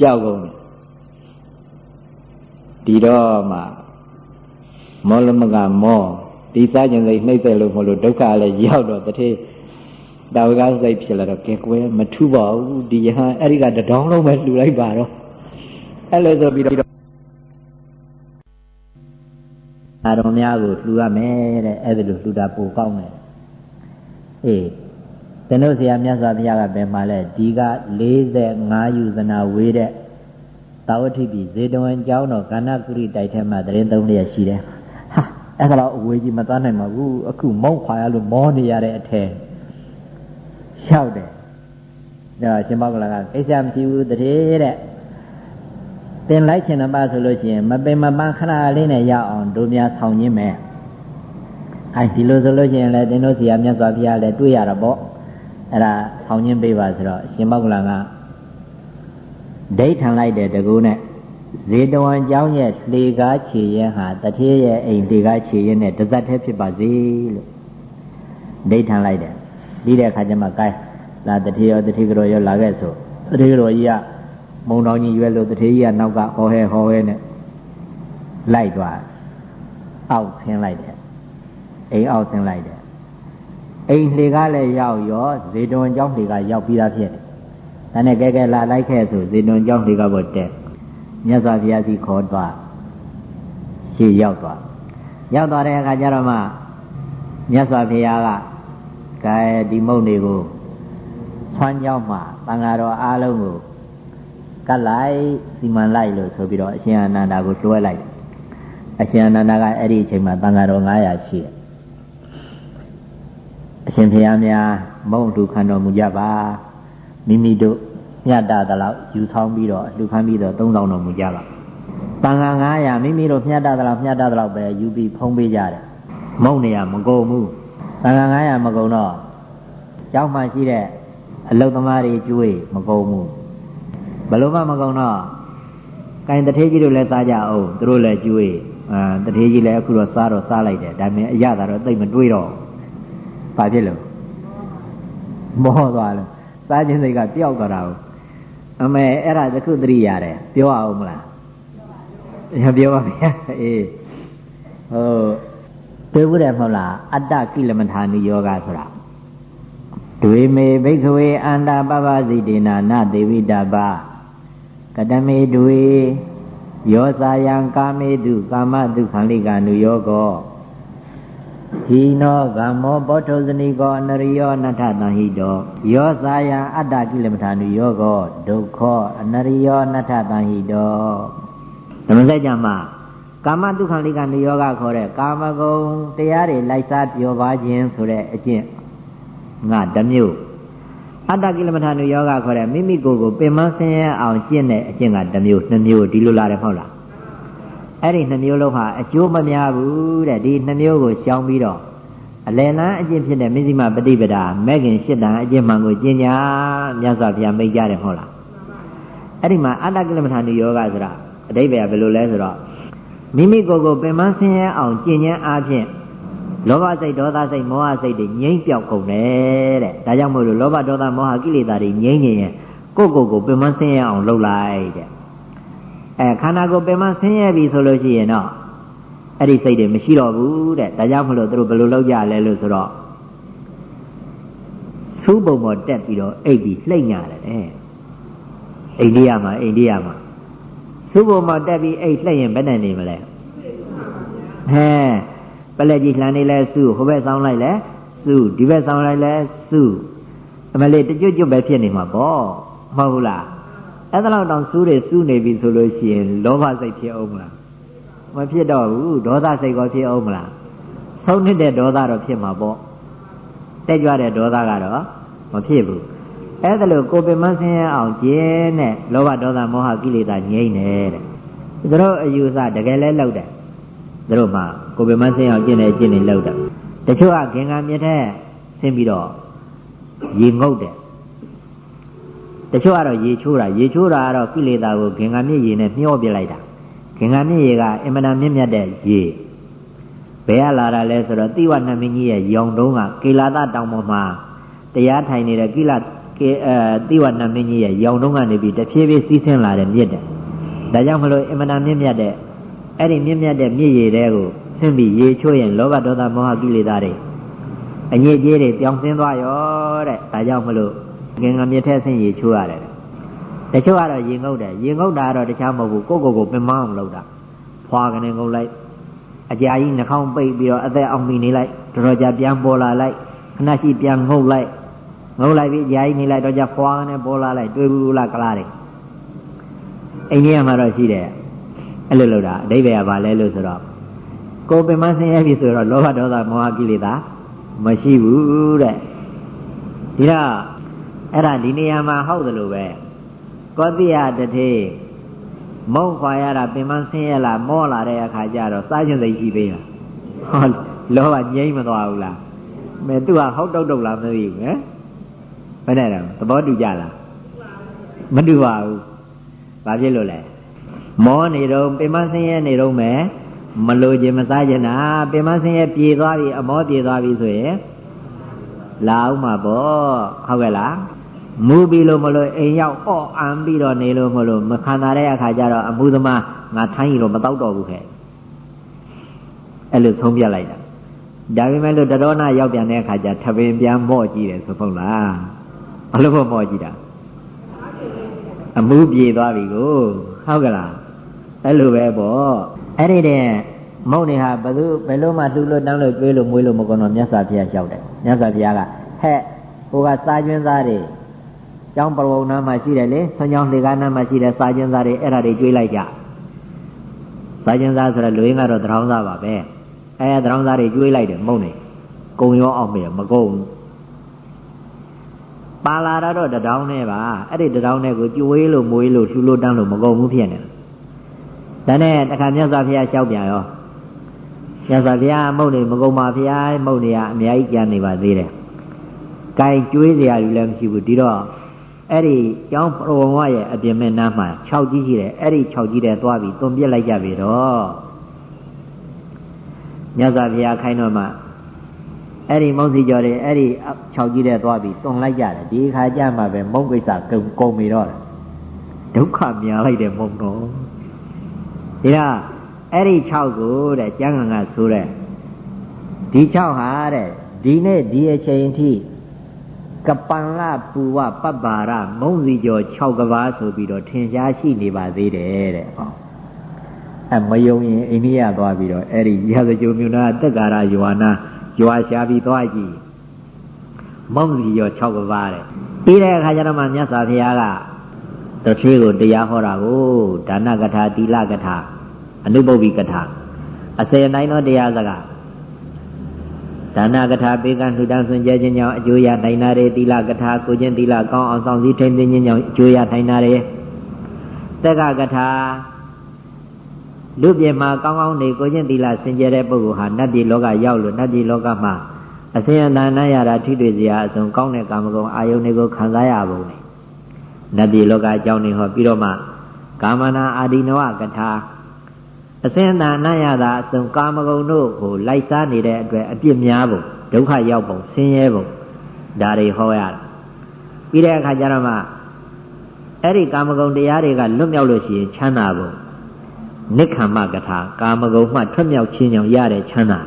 ကြောက်ကုန်တယ်ဒီတော့မှမောလမကမောဒီစားကျင်သိနှိမ့်တယ်လို့မလို့ဒုက္ခလည်းရောက်တော့တတိ တာဝကစိတ်ဖြစ်လာတော့ကဲကွယ်မထူပါဘူးဒီယဟန်အဲ့ဒီကတဒေါင်းလုံးပဲလှူလိုက်ပါတော့အဲ့လိုဆိုပြီးတော့အာရုံများကိုလှူရမယ်တဲ့အဲ့ဒါလိုလှူတာပိုကောင်းတယ်အေးသင်တို့ဆရာမြတ်စွာဘုရားကဘယ်မှာလဲဒီက45ယူဇနာဝေးတဲ့တာဝတိပိဇေတဝန်ကျောင်းတော်ကဏ္ဍကုရိတိုက်ထဲမှာတရင်သုံးလျက်ရှိတယ်ဟာအဲ့ဒါတော့အဝေးကြီးမသွားနိုင်ပါဘူးအခုမုံခွာရလို့မောနေရတဲ့အထက် လျှောက်တယ်ဒါရှင်မောကလကကိစ္စမရှိဘူးတည်းတဲ့တင်လိုက်ခြင်းတပါဆိုလို့ရှိရင်မပင်မပန်းခဏလေးနဲ့ရအောင်တို့များဆောင်ခြင်းမယ်အဲဒီလိုဆိုလို့ရှိရင်လည်းတင်တို့စီရမြတ်စွာဘုရားလည်းတွေ့ရတာပေါ့အဲ့ဒါဆောင်ခြင်းပေးပါဆိုတော့ရှင်မောကလကဒိဋ္ဌံလိုက်တဲ့တကူနဲ့ဇေတဝန်ကျောင်းရဲ့လေကားခြေရင်ဟာတထေးရဲ့အိမ်လေကားခြေရင်နဲ့တသက်တည်းဖြစ်ပါစေလို့ဒိဋ္ဌံလိုက်တယ် ပြီးတဲ့အခါကျမှကိုင်းလာတတိယတတိကတော်ရောလာခဲ့ဆိုတတိကတော်ကြီးကမုံတော်ကြီးရွယ်လို့တတိကြီးကနောက်ကဟောဟဲဟောဟဲနဲ့လိုက်သွားအောက်ဆင်းလိုက်တယ်အိမ်အောက်ဆင်းလိုက်တယ်အိမ်လှေကားလည်းရောက်ရောဇေတွန်ကျောင်းလှေကားရောက်ပြီးသားဖြစ်တယ်ဒါနဲ့ကဲကဲလာလိုက်ခဲ့ဆိုဇေတွန်ကျောင်းလှေကားပေါ်တက်မြတ်စွာဘုရားစီခေါ်သွားရှေ့ရောက်သွားရောက်သွားတဲ့အခါကျတော့မှမြတ်စွာဘုရားက ကဲဒီမုတ်တွေကိုဆွမ်းကြောင်းမှာတန်ဃာတော်အားလုံးကိုကတ်လိုက်စီမံလိုက်လို့ဆိုပြီးတော့အရှင်အာနန္ဒာကိုတွဲလိုက်အရှင်အာနန္ဒာကအဲ့ဒီအချိန်မှာတန်ဃာတော်900ရှိတယ်အရှင်ဘုရားများမုံတူခံတော်မူကြပါမိမိတို့ညတသလောက်ယူဆောင်ပြီးတော့လူခံပြီးတော့သုံးဆောင်တော်မူကြပါတန်ဃာ900မိမိတို့မျှတသလောက်မျှတသလောက်ပဲယူပြီးဖုံးပေးကြတယ်မုံနေရမကုန်ဘူး တန်ဃာ900မကုန်တော့ကျောင်းမှရှိတဲ့အလုတ်သမားတွေကျွေးမကုန်ဘူးဘလို့မှမကုန်တော့ကိုင်တထေးကြီးတို့လည်းစားကြအောင်သူတို့လည်းကျွေးအာတထေးကြီးလည်းအခုတော့စားတော့စားလိုက်တယ်ဒါပေမဲ့အရသာတော့သိမ့်မတွေးတော့ဘာဖြစ်လို့မောသွားလို့စားခြင်းစိတ်ကပျောက်သွားတာကိုအမေအဲ့ဒါတခုတရိရတယ်ပြောအောင်မလားပြောပါဗျာအေးဟိုတွေ့ ဘူးတယ်မဟုတ်လားအတ္တကိလမထာနိယောဂဆိုတာဒွေမေဘိက္ခဝေအန္တာပပစိတေနာနသေဝိတပကတမေဒွေယောစာယံကာမေတုကာမတုခံလိကာနုယောကောဟိနောကမောပောထုဇနိကောအနရိယောနထတံဟိတောယောစာယံအတ္တကိလမထာနုယောကောဒုက္ခောအနရိယောနထတံဟိတောဓမ္မစကြာမှာ ကာမတုခံလိကနေယောဂခေါ်တဲ့ကာမဂုဏ်တရားတွေလိုက်စားပြောပါခြင်းဆိုတဲ့အကျင့်ငါတမျိုးအတ္တကိလမထာနုယောဂခေါ်တဲ့မိမိကိုယ်ကိုပင်မဆင်းရဲအောင်ကျင့်တဲ့အကျင့်ကတမျိုးနှစ်မျိုးဒီလိုလာတယ်မဟုတ်လားအဲ့ဒီနှစ်မျိုးလုံးဟာအကျိုးမများဘူးတဲ့ဒီနှစ်မျိုးကိုရှောင်ပြီးတော့အလယ်လန်းအကျင့်ဖြစ်တဲ့မဇ္ဈိမပฏิပဒါမဲ့ခင်ရှစ်တန်အကျင့်မှန်ကိုကျင့်ကြမြတ်စွာဘုရားမိတ်ကြတယ်မဟုတ်လားအဲ့ဒီမှာအတ္တကိလမထာနုယောဂဆိုတာအတိပ္ပယ်ကဘယ်လိုလဲဆိုတော့ မိမိကိုယ်ကိုပင်မဆင်းရဲအောင်ကျင့်ခြင်းအားဖြင့်လောဘစိတ်ဒေါသစိတ်မောဟစိတ်တွေငြိမ့်ပြောက်ကုန်တယ်တဲ့ဒါကြောင့်မို့လို့လောဘဒေါသမောဟကိလေသာတွေငြိမ့်နေရင်ကိုယ့်ကိုယ်ကိုပင်မဆင်းရဲအောင်လုပ်လိုက်တဲ့အဲခန္ဓာကိုယ်ပင်မဆင်းရဲပြီဆိုလို့ရှိရင်တော့အဲ့ဒီစိတ်တွေမရှိတော့ဘူးတဲ့ဒါကြောင့်မလို့သူတို့ဘယ်လိုလုပ်ကြလဲလို့ဆိုတော့သူးပုံပေါ်တက်ပြီးတော့အိတ်ပြီးလှိမ့်ရတယ်တဲ့အိန္ဒိယမှာအိန္ဒိယမှာ သုဘုံမှာတက်ပြီးအိတ်လှည့်ရင်ဘယ်နဲ့နေမလဲဟဲပလက်ကြီးလှန်နေလဲစုဟိုဘက်ဆောင်လိုက်လဲစုဒီဘက်ဆောင်လိုက်လဲစုအမလေးတကြွကြွပဲဖြစ်နေမှာပေါ့မဟုတ်ဘူးလားအဲ့ဒါတော့တောင်စူးတွေစူးနေပြီဆိုလို့ရှိရင်လောဘစိတ်ဖြစ်အောင်မလားမဖြစ်တော့ဘူးဒေါသစိတ်ကောဖြစ်အောင်မလားဆုံးနေတဲ့ဒေါသတော့ဖြစ်မှာပေါ့တက်ကြွတဲ့ဒေါသကတော့မဖြစ်ဘူး အဲ့ဒါလို့ကိုပင်မဆင်းရအောင်ကျင်းတဲ့လောဘဒေါသမောဟကိလေသာငြိမ့်နေတဲ့သူတို့အယူဆတကယ်လဲလောက်တယ်သူတို့မှကိုပင်မဆင်းအောင်ကျင့်တယ်ကျင့်နေလောက်တယ်တချို့ကခင်္ကာမြစ်ထဲဆင်းပြီးတော့ရေငုတ်တယ်တချို့ကတော့ရေချိုးတာရေချိုးတာကတော့ကိလေသာကိုခင်္ကာမြစ်ရေနဲ့မျောပြလိုက်တာခင်္ကာမြစ်ရေကအင်မတန်မြင့်မြတ်တဲ့ရေဘယ်ကလာတာလဲဆိုတော့တိဝနမင်းကြီးရဲ့ရောင်တုံးကကေလာသတောင်ပေါ်မှာတရားထိုင်နေတဲ့ကိလ ကဲအဲတိဝနမင်းကြီးရဲ့ရောင်တုံးကနေပြီးတဖြည်းဖြည်းစီးဆင်းလာတဲ့မြစ်တယ်ဒါကြောင့်မလို့အင်မတန်မြင့်မြတ်တဲ့အဲ့ဒီမြင့်မြတ်တဲ့မြစ်ရည်တွေကိုဆင်းပြီးရေချိုးရင်လောဘဒေါသမောဟကိလေသာတွေအညစ်အကြေးတွေပြောင်းဆင်းသွားရောတဲ့ဒါကြောင့်မလို့ငင်္ဂမြစ်ထဲဆင်းရေချိုးရတယ်တချို့ကတော့ရေငုတ်တယ်ရေငုတ်တာတော့တခြားမဟုတ်ဘူးကိုယ့်ကိုယ်ကိုပင်မအောင်လုပ်တာဖွာကနေငုတ်လိုက်အကြာကြီးနှာခေါင်းပိတ်ပြီးတော့အသက်အောင်မိနေလိုက်တော်တော်ကြာပြန်ပေါ်လာလိုက်ခဏရှိပြန်ငုတ်လိုက် ငုတ်လိုက်ပြီးကြာကြီးနေလိုက်တော့ကြာဖွာကနေပေါ်လာလိုက်တွေးဘူးလားကလားတယ်အိန္ဒိယမှာတော့ရှိတယ်အဲ့လိုလုပ်တာအဓိပ္ပာယ်ကဘာလဲလို့ဆိုတော့ကိုယ်ပင်မဆင်းရဲပြီဆိုတော့လောဘဒေါသမောဟကိလေသာမရှိဘူးတဲ့ဒီတော့အဲ့ဒါဒီနေရာမှာဟုတ်တယ်လို့ပဲကောတိယတထေမုံခွာရတာပင်မဆင်းရဲလားမောလာတဲ့အခါကျတော့စားခြင်းစိတ်ရှိသေးလားဟောလောဘငြိမ့်မသွားဘူးလားမဲသူကဟုတ်တုတ်တုတ်လားမသိဘူးဟမ် ဘယ်နဲ့တော့သဘောတူကြလားမတူပါဘူးဘာဖြစ်လို့လဲမောနေတော့ပင်မဆင်းရဲနေတော့မယ်မလိုခြင်းမစားခြင်းနာပင်မဆင်းရဲပြေသွားပြီအမောပြေသွားပြီဆိုရင်လာအောင်မှာပေါ့ဟုတ်ကဲ့လားမူပြီးလို့မလို့အိမ်ရောက်အော့အံပြီးတော့နေလို့မလို့မခံတာတဲ့အခါကျတော့အမှုသမားငါထိုင်းရီလို့မတော့တော့ဘူးခဲ့အဲ့လိုဆုံးပြလိုက်တာဒါပေမဲ့လို့တရောနာရောက်ပြန်တဲ့အခါကျထပင်ပြန်မော့ကြည့်တယ်ဆိုဟုတ်လား ဘလို့မော့ကြည့်တာအမှုပြေသွားပြီကိုဟုတ်ကလားအဲ့လိုပဲပေါ့အဲ့ဒီတဲ့မုံနေဟာဘယ်သူဘယ်လို့မှလှူလို့တောင်းလို့တွေးလို့မွေးလို့မကုန်တော့မြတ်စွာဘုရားလျှောက်တယ်မြတ်စွာဘုရားကဟဲ့ဟိုကစားကျွင်းသားတွေကျောင်းပရဝုံနာမှာရှိတယ်လေဆွမ်းကျောင်းလေကားနာမှာရှိတယ်စာကျင်စာတွေအဲ့ဒါတွေကျွေးလိုက်ကြစာကျင်စာဆိုတော့လူရင်းကတော့တရောင်းစားပါပဲအဲတရောင်းစားတွေကျွေးလိုက်တယ်မုံနေကုံရောအောင်မေမကုံ ပါလာတော့တတောင်းနဲ့ပါအဲ့ဒီတတောင်းနဲ့ကိုကျွေးလို့မွေးလို့လှူလို့တန်းလို့မကုံဘူးဖြစ်နေတယ်ဒါနဲ့တခါမြတ်စွာဘုရားလျှောက်ပြန်ရောမြတ်စွာဘုရားမုံနေမကုံပါဘုရားမုံနေရအများကြီးကြံနေပါသေးတယ်။ကိုင်ကျွေးစရာလူလည်းမရှိဘူးဒီတော့အဲ့ဒီကျောင်းပရဝဝရဲ့အပြင်မဲ့နားမှာ6ကြီးရှိတယ်အဲ့ဒီ6ကြီးတဲ့သွားပြီးသွန်ပြစ်လိုက်ကြပြီတော့မြတ်စွာဘုရားခိုင်းတော့မှ အဲ့ဒီမုံစီကျော်တွေအဲ့ဒီ6ကြီးတဲ့သွားပြီးသွန်လိုက်ကြတယ်ဒီခါကျမှပဲမုံကိစ္စကုန်ကုန်ပြီတော့ဒုက္ခများလိုက်တယ်မုံတော့ဒီတော့အဲ့ဒီ6ကိုတဲ့ကျမ်းဂန်ကဆိုတဲ့ဒီ6ဟာတဲ့ဒီနေ့ဒီအချိန်ထိကပန်လပူဝပပ္ပါရမုံစီကျော်6ကဘာဆိုပြီးတော့ထင်ရှားရှိနေပါသေးတယ်တဲ့ဟောအဲမယုံရင်အိန္ဒိယသွားပြီးတော့အဲ့ဒီရာဇကြိုမြို့နာတက်ကာရယဝနာ ရွာရှာပြီးသွားကြည့်မုံစီကျော်6ကဘာတဲ့ပြီးတဲ့အခါကျတော့မှမြတ်စွာဘုရားကတထေးကိုတရားဟောတာကိုဒါနကထာသီလကထာအနုပုပ္ပိကထာအစေနိုင်သောတရားစကားဒါနကထာပေကံလှူဒန်းဆွင်ကြဲခြင်းကြောင့်အကျိုးရနိုင်တာတွေသီလကထာကိုခြင်းသီလကောင်းအောင်ဆောင်စည်းထိန်းသိမ်းခြင်းကြောင့်အကျိုးရနိုင်တာတွေတက္ကကထာ လူပြေမှာကောင်းကောင်းနေကိုခြင်းသီလစင်ကြဲတဲ့ပုဂ္ဂိုလ်ဟာနတ်ပြည်လောကရောက်လို့နတ်ပြည်လောကမှာအစဉ်အတန်နဲ့ရတာထိတွေ့စရာအစုံကောင်းတဲ့ကာမဂုဏ်အာယုန်တွေကိုခံစားရပုံနေနတ်ပြည်လောကအကြောင်းတွေဟောပြီးတော့မှကာမနာအာဒီနဝကထာအစင်းသာနာရတာအစုံကာမဂုဏ်တို့ကိုလိုက်စားနေတဲ့အတွက်အပြစ်များပုံဒုက္ခရောက်ပုံဆင်းရဲပုံဒါတွေဟောရတာပြီးတဲ့အခါကျတော့မှအဲ့ဒီကာမဂုဏ်တရားတွေကလွတ်မြောက်လို့ရှိရင်ချမ်းသာပုံ နိခမ္မကထာကာမဂုဏ်မှထွက်မြောက်ခြင်းကြောင့်ရတဲ့ချမ်းသာ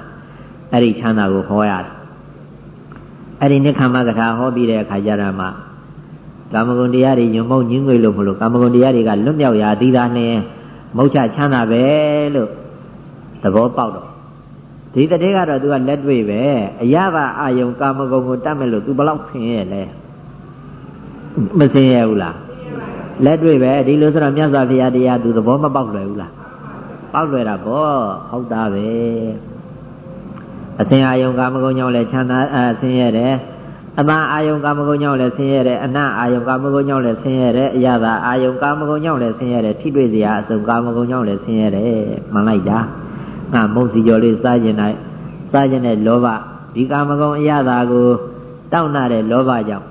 အဲ့ဒီချမ်းသာကိုဟောရတယ်အဲ့ဒီနိခမ္မကထာဟောပြီးတဲ့အခါကျတော့မှကာမဂုဏ်တရားတွေညုံမုံညင်းငွေလို့မလို့ကာမဂုဏ်တရားတွေကလွတ်မြောက်ရာသီးသားနဲ့မုတ်ချချမ်းသာပဲလို့သဘောပေါက်တော့ဒီတတိကတော့သူကလက်တွေ့ပဲအရသာအာယုံကာမဂုဏ်ကိုတတ်မဲ့လို့ तू ဘလောက်ဆင်းရဲလဲမဆင်းရဲဘူးလားလက်တွေ့ပဲဒီလိုဆိုတော့မြတ်စွာဘုရားတရား तू သဘောမပေါက်လွယ်ဘူးလား ပေါက်လွယ်တာပေါ့ဟုတ်တာပဲအစင်အာယုံကာမဂုဏ်ကြောင့်လည်းချမ်းသာအဆင်းရဲတယ်အပန်းအာယုံကာမဂုဏ်ကြောင့်လည်းဆင်းရဲတယ်အနတ်အာယုံကာမဂုဏ်ကြောင့်လည်းဆင်းရဲတယ်အရသာအာယုံကာမဂုဏ်ကြောင့်လည်းဆင်းရဲတယ်ထိတွေ့စရာအစုံကာမဂုဏ်ကြောင့်လည်းဆင်းရဲတယ်မှန်လိုက်တာငါမုံစီကျော်လေးစားကျင်တိုင်းစားကျင်တဲ့လောဘဒီကာမဂုဏ်အရသာကိုတောင့်နာတဲ့လောဘကြောင့်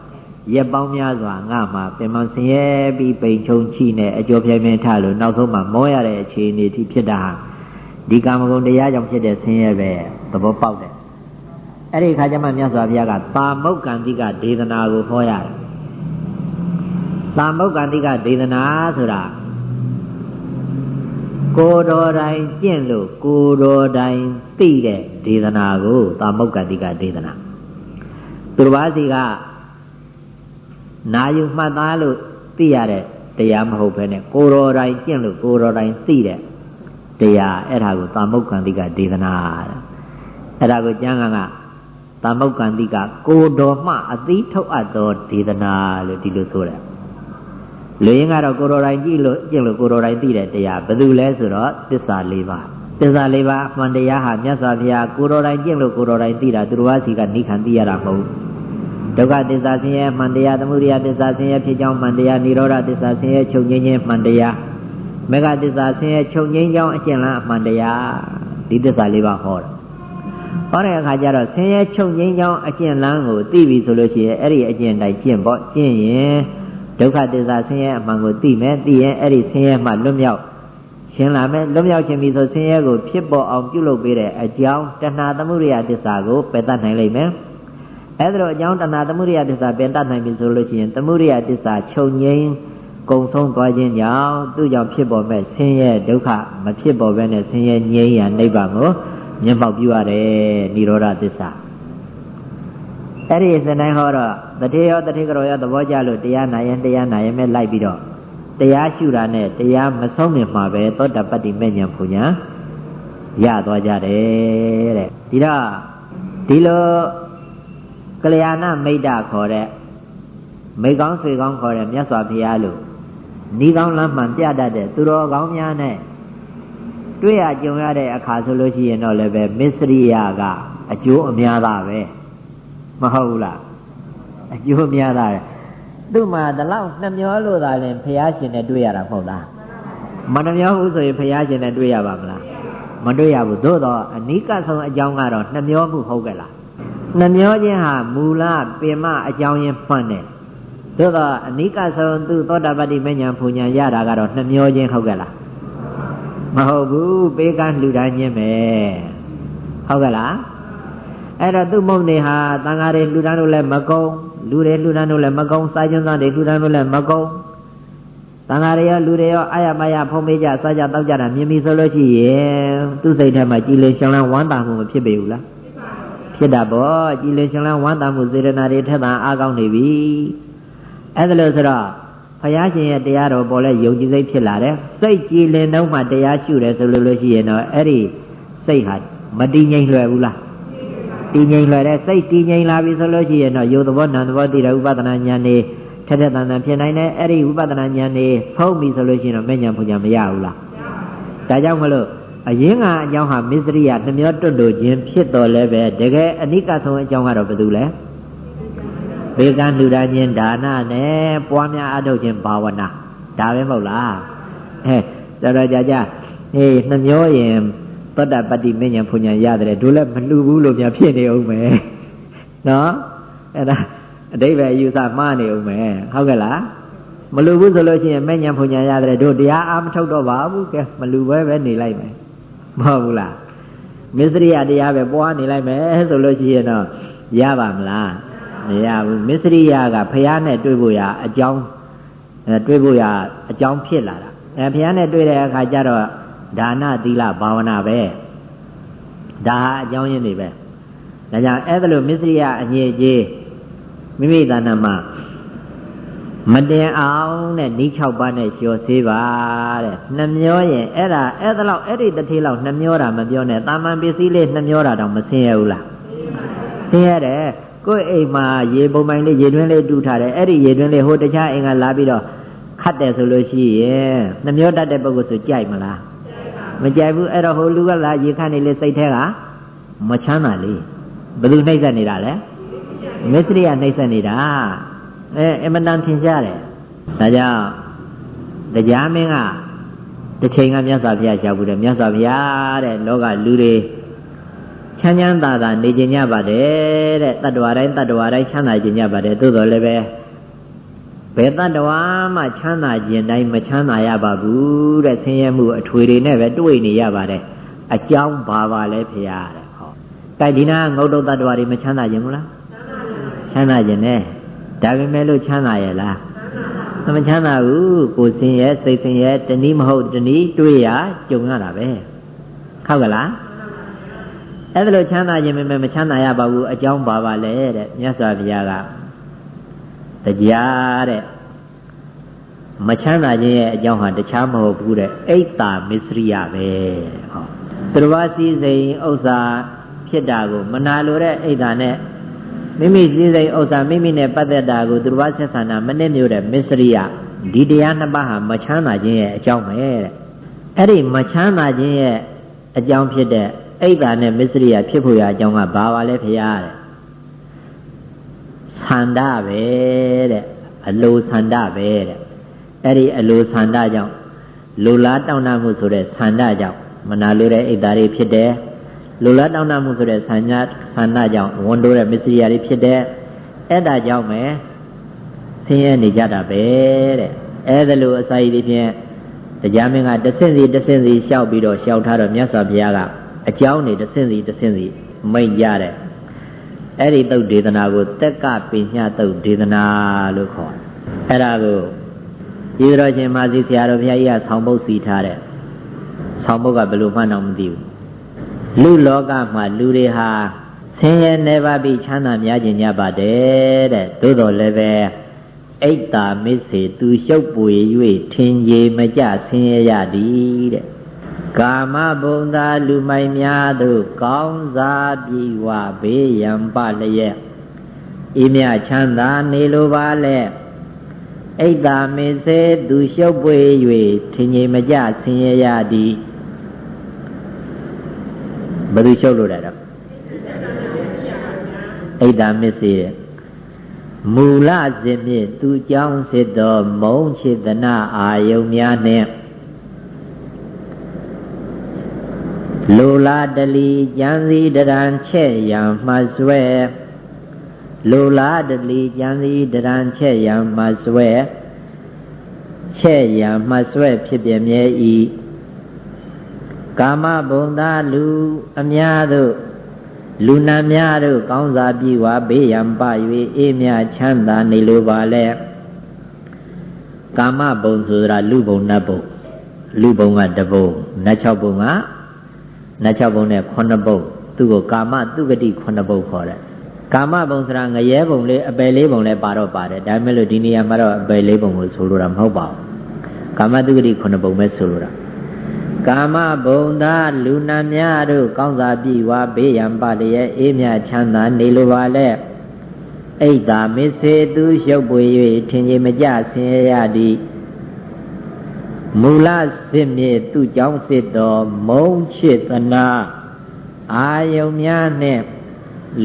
ရက်ပေါင်းများစွာငါမှာပင်မဆင်းရဲပြီးပိန်ချုံချိနဲ့အကျော်ပြိုင်ပြင်းထလို့နောက်ဆုံးမှမောရတဲ့အခြေအနေထိဖြစ်တာဒီကာမဂုဏ်တရားကြောင့်ဖြစ်တဲ့ဆင်းရဲပဲသဘောပေါက်တယ်အဲ့ဒီခါကျမှမြတ်စွာဘုရားကပါမုတ်ကံတိကဒေသနာကိုဟောရတယ်။ပါမုတ်ကံတိကဒေသနာဆိုတာကိုတော်တိုင်ကျင့်လို့ကိုတော်တိုင်သိတဲ့ဒေသနာကိုပါမုတ်ကံတိကဒေသနာသူတစ်ပါးစီက နာယူမှတ်သားလို့သိရတဲ့တရားမဟုတ်ဘဲနဲ့ကိုတော်တိုင်ကျင့်လို့ကိုတော်တိုင်သိတဲ့တရားအဲ့ဒါကိုသာမုတ်ကံတိကဒေသနာအဲ့ဒါကိုကျမ်းဂန်ကသမုတ်ကံတိကကိုတော်မှအသီးထုတ်အပ်သောဒေသနာလို့ဒီလိုဆိုတယ်လူရင်းကတော့ကိုတော်တိုင်ကြည့်လို့ကျင့်လို့ကိုတော်တိုင်သိတဲ့တရားဘယ်သူလဲဆိုတော့သစ္စာ၄ပါးသစ္စာ၄ပါးအမှန်တရားဟာမြတ်စွာဘုရားကိုတော်တိုင်ကျင့်လို့ကိုတော်တိုင်သိတာသူတော်ဘာစီကနိခံသိရတာမဟုတ် ဒုက္ခသစ္စာဆင်းရဲမှန်တရားသမုဒယသစ္စာဆင်းရဲဖြစ်ကြောင်းမှန်တရားនិရောဓသစ္စာဆင်းရဲချုပ်ငြိမ်းခြင်းမှန်တရားမေဃသစ္စာဆင်းရဲချုပ်ငြိမ်းကြောင်းအကျင့်လန်းအမှန်တရားဒီသစ္စာ၄ပါးဟောတာဟောတဲ့အခါကျတော့ဆင်းရဲချုပ်ငြိမ်းချောင်းအကျင့်လန်းကိုသိပြီဆိုလို့ရှိရင်အဲ့ဒီအကျင့်တိုင်းကျင့်ပေါ့ကျင့်ရင်ဒုက္ခသစ္စာဆင်းရဲအမှန်ကိုသိမယ်သိရင်အဲ့ဒီဆင်းရဲမှလွတ်မြောက်ရှင်းလာမယ်လွတ်မြောက်ခြင်းပြီဆိုဆင်းရဲကိုဖြစ်ပေါ်အောင်ပြုလုပ်ပေးတဲ့အကြောင်းတဏှာသမှုရိယသစ္စာကိုပယ်တတ်နိုင်လိမ့်မယ် အဲ့ဒါတော့အကြောင်းတဏှာသမှုရိယသစ္စာပယ်တတ်နိုင်ပြီဆိုလို့ရှိရင်သမှုရိယသစ္စာချုပ်ငြိမ်းကုံဆုံးသွားခြင်းကြောင့်သူ့ကြောင့်ဖြစ်ပေါ်မဲ့ဆင်းရဲဒုက္ခမဖြစ်ပေါ်ဘဲနဲ့ဆင်းရဲငြိမ်းရာနိဗ္ဗာန်ကိုမျက်မှောက်ပြုရတယ်និရောဓသစ္စာအဲ့ဒီစနိုင်ဟောတော့တတိယောတတိကရောရသဘောကြလို့တရားနာရင်တရားနာရင်မဲ့လိုက်ပြီးတော့တရားရှုတာနဲ့တရားမဆုံးမြင်မှာပဲသောတပတ္တိမဲ့ညာဖူညာရသွားကြတယ်တဲ့ဒီတော့ဒီလို ကလျာဏမိတ်တခေါ်တဲ့မိကောင်းဆွေကောင်းခေါ်တဲ့မြတ်စွာဘုရားလို့ဤကောင်းလမ်းမှန်ပြတတ်တဲ့သူတော်ကောင်းများနဲ့တွေ့ရကြုံရတဲ့အခါဆိုလို့ရှိရင်တော့လည်းပဲမစ္စရိယကအကျိုးအများသားပဲမဟုတ်ဘူးလားအကျိုးများသားတယ်သူ့မှာဒီလောက်နှမျောလို့သာလဲဘုရားရှင်နဲ့တွေ့ရတာမဟုတ်လားမနှမျောဘူးဆိုရင်ဘုရားရှင်နဲ့တွေ့ရပါမလားမတွေ့ရဘူးသို့တော့အနိကဆုံးအကြောင်းကတော့နှမျောမှုဟုတ်ကဲ့လား နှမျောခြင်းဟာမူလပင်မအကြောင်းရင်းမှန်တယ်သို့တော့အနိကဆုံးသူသောတာပတ္တိမဉ္ဇဉ်ဖူညာရတာကတော့နှမျောခြင်းဟုတ်ကဲ့လားမဟုတ်ဘူးပေးကမ်းလှူဒါန်းခြင်းပဲဟုတ်ကဲ့လားအဲ့တော့သူ့မုံနေဟာတန်ဃာတွေလှူဒါန်းလို့လည်းမကုန်းလူတွေလှူဒါန်းလို့လည်းမကုန်းစာကျန်းသားတွေလှူဒါန်းလို့လည်းမကုန်းတန်ဃာတွေရောလူတွေရောအာရမယဖုံးပေးကြစားကြတောက်ကြတာမြင်ပြီဆိုလို့ရှိရင်သူ့စိတ်ထဲမှာကြည်လင်ရှင်လန်းဝမ်းသာမှုမဖြစ်ပေဘူးလား ဖြစ်တာပေါ့ကြည်လင်ရှင်လန်းဝမ်းသာမှုစေတနာတွေထက်သန်အားကောင်းနေပြီအဲ့ဒါလို့ဆိုတော့ဘုရားရှင်ရဲ့တရားတော်ပေါ်လဲယုံကြည်စိတ်ဖြစ်လာတယ်စိတ်ကြည်လင်တော့မှတရားရှုတယ်ဆိုလို့လို့ရှိရင်တော့အဲ့ဒီစိတ်ဟာမတည်ငြိမ်လွယ်ဘူးလားတည်ငြိမ်လွယ်တဲ့စိတ်တည်ငြိမ်လာပြီဆိုလို့ရှိရင်တော့ယုံသဘောနာသဘောသိတဲ့ဥပဒနာဉာဏ်နေထက်ထက်တန်တန်ဖြစ်နိုင်တယ်အဲ့ဒီဝိပဿနာဉာဏ်နေဆုံးပြီဆိုလို့ရှိရင်တော့မဲ့ဉာဏ်ဖူဉာဏ်မရဘူးလားဒါကြောင့်မလို့ အရင်ကအကြောင်းဟာမစ္စရိယနှမျောတွတ်လို့ခြင်းဖြစ်တော်လဲပဲတကယ်အနိကဆုံးအကြောင်းကတော့ဘယ်သူလဲဘေကံလှူဒါန်းခြင်းဒါနနဲ့ပွားများအထုတ်ခြင်းဘာဝနာဒါပဲမဟုတ်လားအဲတော်တော်ကြာကြာဟေးနှမျောရင်သောတပတ္တိမဉ္ဇဉ်ဖူဉ္ဇဉ်ရတယ်တို့လည်းမလှူဘူးလို့များဖြစ်နေအောင်မယ်နော်အဲ့ဒါအတိဘယ်ယူဆမှားနေဦးမယ်ဟုတ်ကဲ့လားမလူဘူးဆိုလို့ရှိရင်မဲ့ညာဖုန်ညာရတယ်တို့တရားအားမထုတ်တော့ပါဘူးကဲမလူပဲပဲနေလိုက်မယ် မဟုတ်ဘူးလားမစ္စရိယတရားပဲပွားနေလိုက်မယ်ဆိုလို့ရှိရင်တော့ရပါမလားမရဘူးမစ္စရိယကဖះနဲ့တွေ့ဖို့ရအကြောင်းအဲတွေ့ဖို့ရအကြောင်းဖြစ်လာတာအဲဖះနဲ့တွေ့တဲ့အခါကျတော့ဒါနသီလဘာဝနာပဲဒါဟာအကြောင်းရင်းတွေပဲဒါကြောင့်အဲ့ဒါလိုမစ္စရိယအငြိအကျေးမိမိတဏ္ဍမှာ မတင်အောင်တဲ့ဤ6ပါးနဲ့လျှော်စေးပါတဲ့နှမျောရင်အဲ့ဒါအဲ့ဒါလောက်အဲ့ဒီတစ်ထေးလောက်နှမျောတာမပြောနဲ့တာမန်ပစ္စည်းလေးနှမျောတာတော့မဆင်းရဘူးလားဆင်းရတယ်ကိုယ့်အိမ်မှာရေပုံပိုင်လေးရေတွင်းလေးတူးထားတယ်အဲ့ဒီရေတွင်းလေးဟိုတခြားအိမ်ကလာပြီးတော့ခတ်တယ်ဆိုလို့ရှိရင်နှမျောတတ်တဲ့ပုဂ္ဂိုလ်ဆိုကြိုက်မလားမကြိုက်ဘူးအဲ့တော့ဟိုလူကလာရေခတ်နေလေစိတ်ထဲကမချမ်းသာလေဘယ်သူနှိမ့်ဆက်နေတာလဲမစ္စရိယနှိမ့်ဆက်နေတာ အဲအမတန်ထင်ရှားတယ်ဒါကြောင့်တရားမင်းကတစ်ချိန်ကမြတ်စွာဘုရားရှာဘူးတယ်မြတ်စွာဘုရားတဲ့လောကလူတွေချမ်းချမ်းသာသာနေကြညပါတယ်တဲ့တတ္တဝါတိုင်းတတ္တဝါတိုင်းချမ်းသာကြညပါတယ်သို့တော်လည်းပဲဘယ်တတ္တဝါမှချမ်းသာခြင်းတိုင်းမချမ်းသာရပါဘူးတဲ့ဆင်းရဲမှုအထွေတွေနဲ့ပဲတွေ့နေရပါတယ်အကြောင်းဘာပါလဲဖရာတဲ့ဟောတိုက်ဒီနာငုတ်တုတ်တတ္တဝါတွေမချမ်းသာခြင်းဘူးလားချမ်းသာခြင်းနဲ့ ဒါပေမဲ့လို့ချမ်းသာရဲ့လားမချမ်းသာဘူးကိုစင်ရဲ့စိတ်စင်ရဲ့တနည်းမဟုတ်တနည်းတွေ့ရကြုံရတာပဲဟုတ်ကလားအဲ့ဒါလို့ချမ်းသာခြင်းပဲမချမ်းသာရပါဘူးအကြောင်းပါပါလေတဲ့မြတ်စွာဘုရားကတရားတဲ့မချမ်းသာခြင်းရဲ့အကြောင်းဟာတခြားမဟုတ်ဘူးတဲ့အိတ်တာမစ္စရိယပဲဟောသူတော်ဘာစည်းစိမ်ဥစ္စာဖြစ်တာကိုမနာလိုတဲ့အိတ်တာနဲ့ မိမိစည်းစိမ်ဥစ္စာမိမိနဲ့ပတ်သက်တာကိုသူတော်ဘာဆက်ဆံတာမနစ်မြို့တဲ့မစ္စရိယဒီတရားနှစ်ပါးဟာမချမ်းသာခြင်းရဲ့အကြောင်းပဲတဲ့အဲ့ဒီမချမ်းသာခြင်းရဲ့အကြောင်းဖြစ်တဲ့အိတ်တာနဲ့မစ္စရိယဖြစ်ဖို့ရအကြောင်းကဘာပါလဲဖရာတဲ့ဆန္ဒပဲတဲ့အလိုဆန္ဒပဲတဲ့အဲ့ဒီအလိုဆန္ဒကြောင့်လိုလားတောင်းတမှုဆိုတဲ့ဆန္ဒကြောင့်မနာလိုတဲ့အိတ်တာတွေဖြစ်တယ် လိုလားတောင်းတမှုဆိုတဲ့ဆန္ဒဆန္ဒကြောင့်ဝန်တိုးတဲ့မစ္စရိယတွေဖြစ်တယ်အဲ့ဒါကြောင့်ပဲဆင်းရဲနေကြတာပဲတဲ့အဲ့ဒါလိုအစာရည်တွေဖြင့်တရားမင်းကတဆင့်စီတဆင့်စီလျှောက်ပြီးတော့လျှောက်ထားတော့မြတ်စွာဘုရားကအကြောင်းနေတဆင့်စီတဆင့်စီမိတ်ကြတဲ့အဲ့ဒီသုတ်ဒေသနာကိုတက်ကပညာသုတ်ဒေသနာလို့ခေါ်တယ်အဲ့ဒါကိုဤတော်ရှင်မာစီဆရာတော်ဘုရားကြီးကဆောင်းပုတ်စီထားတဲ့ဆောင်းပုတ်ကဘယ်လိုမှန်းတော့မသိဘူး လူလောကမှာလူတွေဟာဆင်းရဲနေပါပြီချမ်းသာများခြင်းညပါတယ်တဲ့သို့တော်လည်းပဲအိတ်တာမစ္စေသူရှုပ်ပွေ၍ထင်ကြီးမကြဆင်းရဲရသည်တဲ့ကာမဘုံသာလူမိုက်များသို့ကောင်းစားပြီးဝဘေးရန်ပလျက်ဤမြချမ်းသာနေလိုပါလေအိတ်တာမေစေသူရှုပ်ပွေ၍ထင်ကြီးမကြဆင်းရဲရသည် ဘယ်သူရှုပ်လို့လဲတော့အိတ်တာမစ္စေမူလစဉ်ဖြင့်သူကြောင်းစစ်သောမုံချေတနာအာယုံများနှင့်လိုလာတလီကြံစည်တရန်ချက်ရန်မှဆွဲလိုလားတလီကြံစီတရန်ချက်ရန်မှဆွဲချက်ရန်မှဆွဲဖြစ်ပြမြဲဤ ကာမဘုံသာလူအများတို့လူနာများတို့ကောင်းစားပြီးဝါဘေးရန်ပ၍အေးမြချမ်းသာနေလိုပါလေကာမဘုံဆိုတာလူဘုံနတ်ဘုံလူဘုံကတဘုံနတ်၆ဘုံကနတ်၆ဘုံနဲ့9ဘုံသူ့ကိုကာမသူဂတိ9ဘုံခေါ်တယ်ကာမဘုံဆိုတာငရဲဘုံလေးအပယ်လေးဘုံလည်းပါတော့ပါတယ်ဒါပေမဲ့လို့ဒီနေရာမှာတော့အပယ်လေးဘုံကိုဆိုလိုတာမဟုတ်ပါဘူးကာမတုဂတိခုနှစ်ဘုံပဲဆိုလိုတာ ကာမဘုံသာလူနာများတို့ကောင်းစားပြီးဝါဘေးရန်ပါလျက်အေးမြချမ်းသာနေလိုပါလေအိတ်သာမစ္စေသူရုပ်ပွေ၍ထင်ကြီးမကြဆင်းရဲရသည်မူလစစ်မြေသူကြောင့်စစ်တော်မုံချစ်သနာအာယုံများနှင့်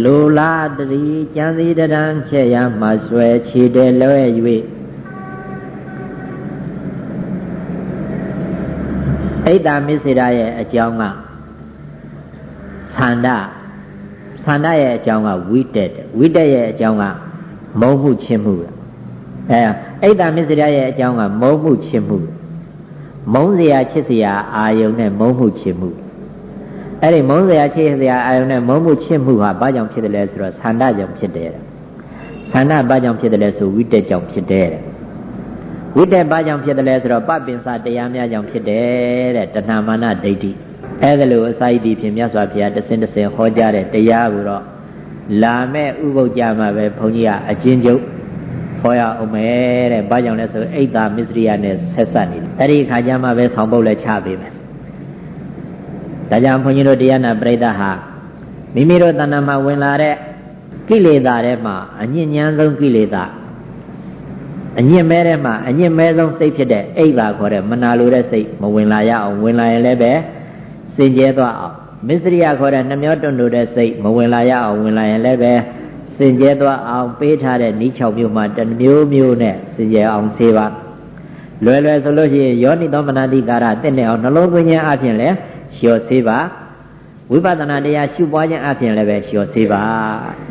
လိုလားတရီကြံစီတရံချက်ရမှဆွဲခြေတယ်လွဲ၍ အိတ်တာမစ္စေရရဲ့အကြောင်းကသန္တာသန္တာရဲ့အကြောင်းကဝိတက်ဝိတက်ရဲ့အကြောင်းကမုံမှုချင်းမှုအဲအိတ်တာမစ္စေရရဲ့အကြောင်းကမုံမှုချင်းမှုမုံစရာချစ်စရာအာယုံနဲ့မုံမှုချင်းမှုအဲ့ဒီမုန်းစရာချစ်စရာအာယုံနဲ့မုန်းမှုချစ်မှုဟာဘာကြောင့်ဖြစ်တယ်လဲဆိုတော့ဆန္ဒကြောင့်ဖြစ်တယ်ဆန္ဒဘာကြောင့်ဖြစ်တယ်လဲဆိုဝိတက်ကြောင့်ဖြစ်တယ် ဝိတက်ဘာကြောင့်ဖြစ်တယ်လဲဆိုတော့ပပင်စတရားများကြောင့်ဖြစ်တယ်တဲ့တဏမာနဒိဋ္ဌိအဲ့ဒါလို့အစာရည်ဖြင့်မြတ်စွာဘုရားတစင်တစင်ဟောကြားတဲ့တရားကိုတော့လာမဲ့ဥပုပ်ကြမှာပဲဘုန်းကြီးကအချင်းချုပ်ဟောရအောင်မယ်တဲ့ဘာကြောင့်လဲဆိုအိတ်တာမစ္စရိယနဲ့ဆက်ဆက်နေတယ်အဲ့ဒီခါကျမှပဲဆောင်းပုတ်လဲချပေးမယ်ဒါကြောင့်ဘုန်းကြီးတို့တရားနာပရိသတ်ဟာမိမိတို့တဏ္ဍာမှာဝင်လာတဲ့ကိလေသာတွေမှာအညစ်ညမ်းဆုံးကိလေသာ အညစ်မဲတဲ့မှာအညစ်မဲဆုံးစိတ်ဖြစ်တဲ့အိတ်ပါခေါ်တဲ့မနာလိုတဲ့စိတ်မဝင်လာရအောင်ဝင်လာရင်လည်းပဲစင်ကြဲသွားအောင်မစ္စရိယခေါ်တဲ့နှမျောတွန့်လို့တဲ့စိတ်မဝင်လာရအောင်ဝင်လာရင်လည်းပဲစင်ကြဲသွားအောင်ပေးထားတဲ့နီး၆မျိုးမှာတစ်မျိုးမျိုးနဲ့စင်ကြဲအောင်ဆေးပါလွယ်လွယ်ဆိုလို့ရှိရင်ယောနိသောမနာတိကာရတင့်နေအောင်နှလုံးသွင်းခြင်းအပြင်လည်းလျှော်စေးပါဝိပဿနာတရားရှုပွားခြင်းအပြင်လည်းပဲလျှော်စေးပါ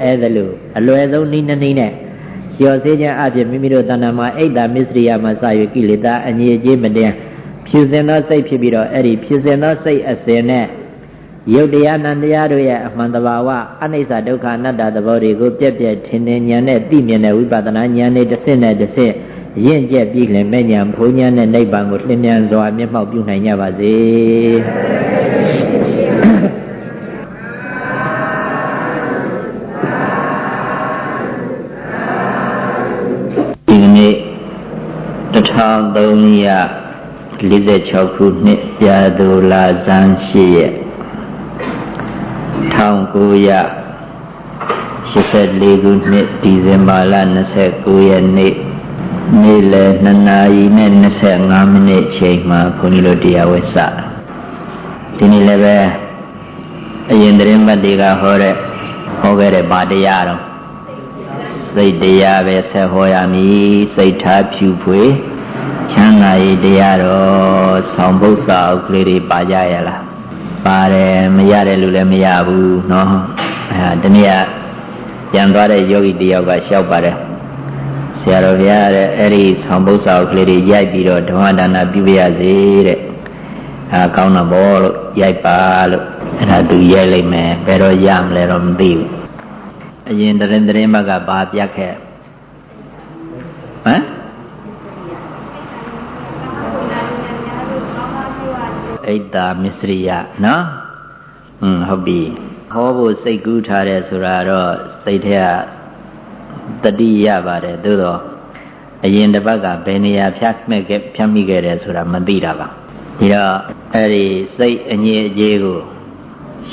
အဲဒါလို့အလွယ်ဆုံးနည်းနည်းနဲ့ လျှော်စေးခြင်းအပြင်မိမိတို့တဏ္ဍာမှာအိတ်တာမစ္စရိယမှာစ၍ကိလေသာအငြိအကျေးမတင်ဖြူစင်သောစိတ်ဖြစ်ပြီးတော့အဲ့ဒီဖြူစင်သောစိတ်အစဉ်နဲ့ယုတ်တရားနံတရားတို့ရဲ့အမှန်တဘာဝအနိစ္စဒုက္ခအနတ္တသဘောတွေကိုပြက်ပြက်ထင်ထင်ဉာဏ်နဲ့သိမြင်တဲ့ဝိပဿနာဉာဏ်နဲ့တစ်ဆင့်နဲ့တစ်ဆင့်ရင့်ကျက်ပြီးလင်မဲ့ညာဘုံညာနဲ့နိဗ္ဗာန်ကိုလင်းမြန်စွာမျက်မှောက်ပြုနိုင်ကြပါစေ 1346ခုနှစ်ရာသူလာဇန်8ရက်1984ခုနှစ်ဒီဇင်ဘာလ29ရက်နေ့နေ့လယ်2နာရီနဲ့25မိနစ်ချိန်မှာဘုန်းကြီးတို့တရားဝဲစဒီနေ့လည်းပဲအရင်တရင်ဘတ်တွေကဟောတဲ့ဟောခဲ့တဲ့ဗာတရားတော့စိတ်တရားပဲဆက်ဟောရမည်စိတ်ထားဖြူဖွေ ချမ်းသာရေးတရားတော့ဆောင်ပု္ပ္ပစာအုပ်ကလေးတွေပါကြရလားပါတယ်မရတယ်လို့လည်းမရဘူးเนาะအဲတနေ့ကပြန်သွားတဲ့ယောဂီတယောက်ကလျှောက်ပါတယ်ဆရာတော်ဘုရားတဲ့အဲ့ဒီဆောင်ပု္ပ္ပစာကလေးတွေရိုက်ပြီးတော့ဓမ္မဒါနပြုပြရစေတဲ့အာကောင်းတာပေါ့လို့ရိုက်ပါလို့အဲ့ဒါသူရိုက်လိုက်မယ်ဘယ်တော့ရမလဲတော့မသိဘူးအရင်တရင်တရင်ဘက်ကဘာပြတ်ခဲ့ဟမ် အိတ်တာမစ္စရိယနော်ဟွန်းဟုတ်ပြီဟောဖို့စိတ်ကူးထားတယ်ဆိုတာတော့စိတ်ထဲကတတိရပါတယ်သို့တော့အရင်တစ်ပတ်ကဘယ်နေရာဖြတ်မဲ့ခဲ့ဖြတ်မိခဲ့တယ်ဆိုတာမသိတာပါဒီတော့အဲ့ဒီစိတ်အငြိအကျေးကို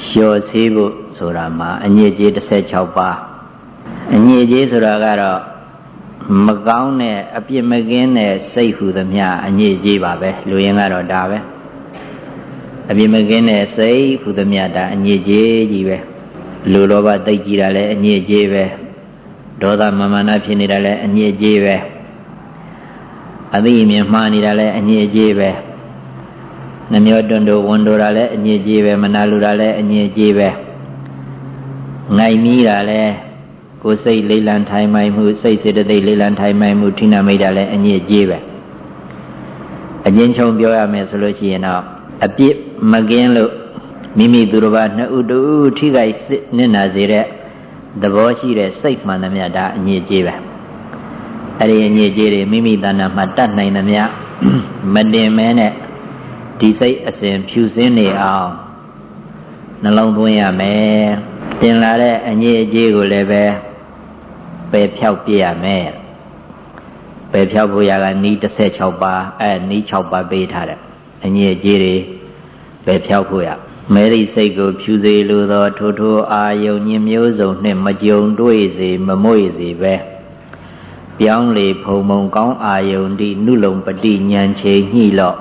လျှော်ဆေးဖို့ဆိုတာမှာအငြိအကျေး16ပါးအငြိအကျေးဆိုတာကတော့မကောင်းတဲ့အပြစ်မကင်းတဲ့စိတ်ဟူသမျှအညစ်အကြေးပါပဲလူရင်းကတော့ဒါပဲ အပြစ်မကင်းတဲ့စိတ်ဟူသမျှဒါအညစ်အကြေးကြီးပဲလူလောဘတိတ်ကြည်တာလည်းအညစ်အကြေးပဲဒေါသမမာနဖြစ်နေတာလည်းအညစ်အကြေးပဲအသိအမြင်မှားနေတာလည်းအညစ်အကြေးပဲနှမျောတွန့်တို့ဝန်တို့တာလည်းအညစ်အကြေးပဲမနာလိုတာလည်းအညစ်အကြေးပဲငိုင်မီးတာလည်းကိုယ်စိတ်လေးလံထိုင်မိုင်မှုစိတ်စေတသိက်လေးလံထိုင်မိုင်မှုထိနာမိတာလည်းအညစ်အကြေးပဲအချင်းချုံပြောရမယ်ဆိုလို့ရှိရင်တော့အပြစ် မကင်းလို့မိမိသူတစ်ပါးနှစ်ဦးတူထိခိုက်စစ်နစ်နာစေတဲ့သဘောရှိတဲ့စိတ်မှန်သမျှဒါအညစ်အကြေးပဲအဲ့ဒီအညစ်အကြေးတွေမိမိတဏ္ဍာမှာတတ်နိုင်သမျှမတင်မဲနဲ့ဒီစိတ်အစဉ်ဖြူစင်းနေအောင်နှလုံးသွင်းရမယ်တင်လာတဲ့အညစ်အကြေးကိုလည်းပဲပယ်ဖြောက်ပြရမယ်ပယ်ဖြောက်ဖို့ရကနီး16ပါးအဲနီး6ပါးပေးထားတယ်အညစ်အကြေးတွေ ပယ်ဖြောက်ဖို့ရမဲရီစိတ်ကိုဖြူစေလိုသော ထိုထိုအာယုံညင်မျိုးစုံနှင့်မကြုံတွေ့စေမမွေ့စေပဲပြောင်းလေဖုံမုံကောင်းအာယုန်တိနုလုံပတိဉာဏ်ချိန်ညှိလော့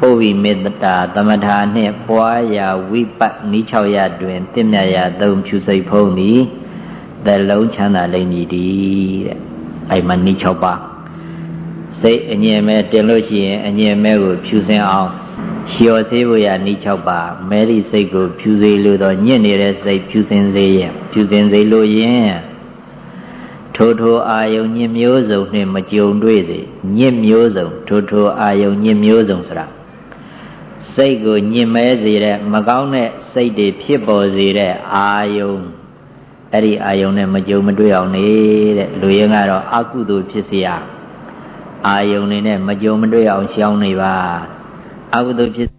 ပုဗ္ဗိမေတ္တာသမထာနှင့်ပွားရာဝိပတ်နိ၆ရတွင်တင့်မြတ်ရာသုံးဖြူစိတ်ဖုံးသည်သလုံးချမ်းသာလိမ့်မည်တည်းတဲ့အဲ့မှာနိ၆ပါးစိတ်အငြင်းမဲ့တင်လို့ရှိရင်အငြင်းမဲ့ကိုဖြူစင်အောင် လျှော်စေဖို့ရနိ၆ပါးမဲရီစိတ်ကိုဖြူစေလို့တော့ညစ်နေတဲ့စိတ်ဖြူစင်စေရင်ဖြူစင်စေလို့ရင်ထိုထိုအာယုံညစ်မျိုးစုံနှင့်မကြုံတွေ့စေညစ်မျိုးစုံထိုထိုအာယုံညစ်မျိုးစုံဆိုတာစိတ်ကိုညစ်မဲစေတဲ့မကောင်းတဲ့စိတ်တွေဖြစ်ပေါ်စေတဲ့အာယုံအဲ့ဒီအာယုံနဲ့မကြုံမတွေ့အောင်နေတဲ့လူရင်းကတော့အကုသိုလ်ဖြစ်เสียအာယုံနေနဲ့မကြုံမတွေ့အောင်ရှောင်နေပါ अवदोषित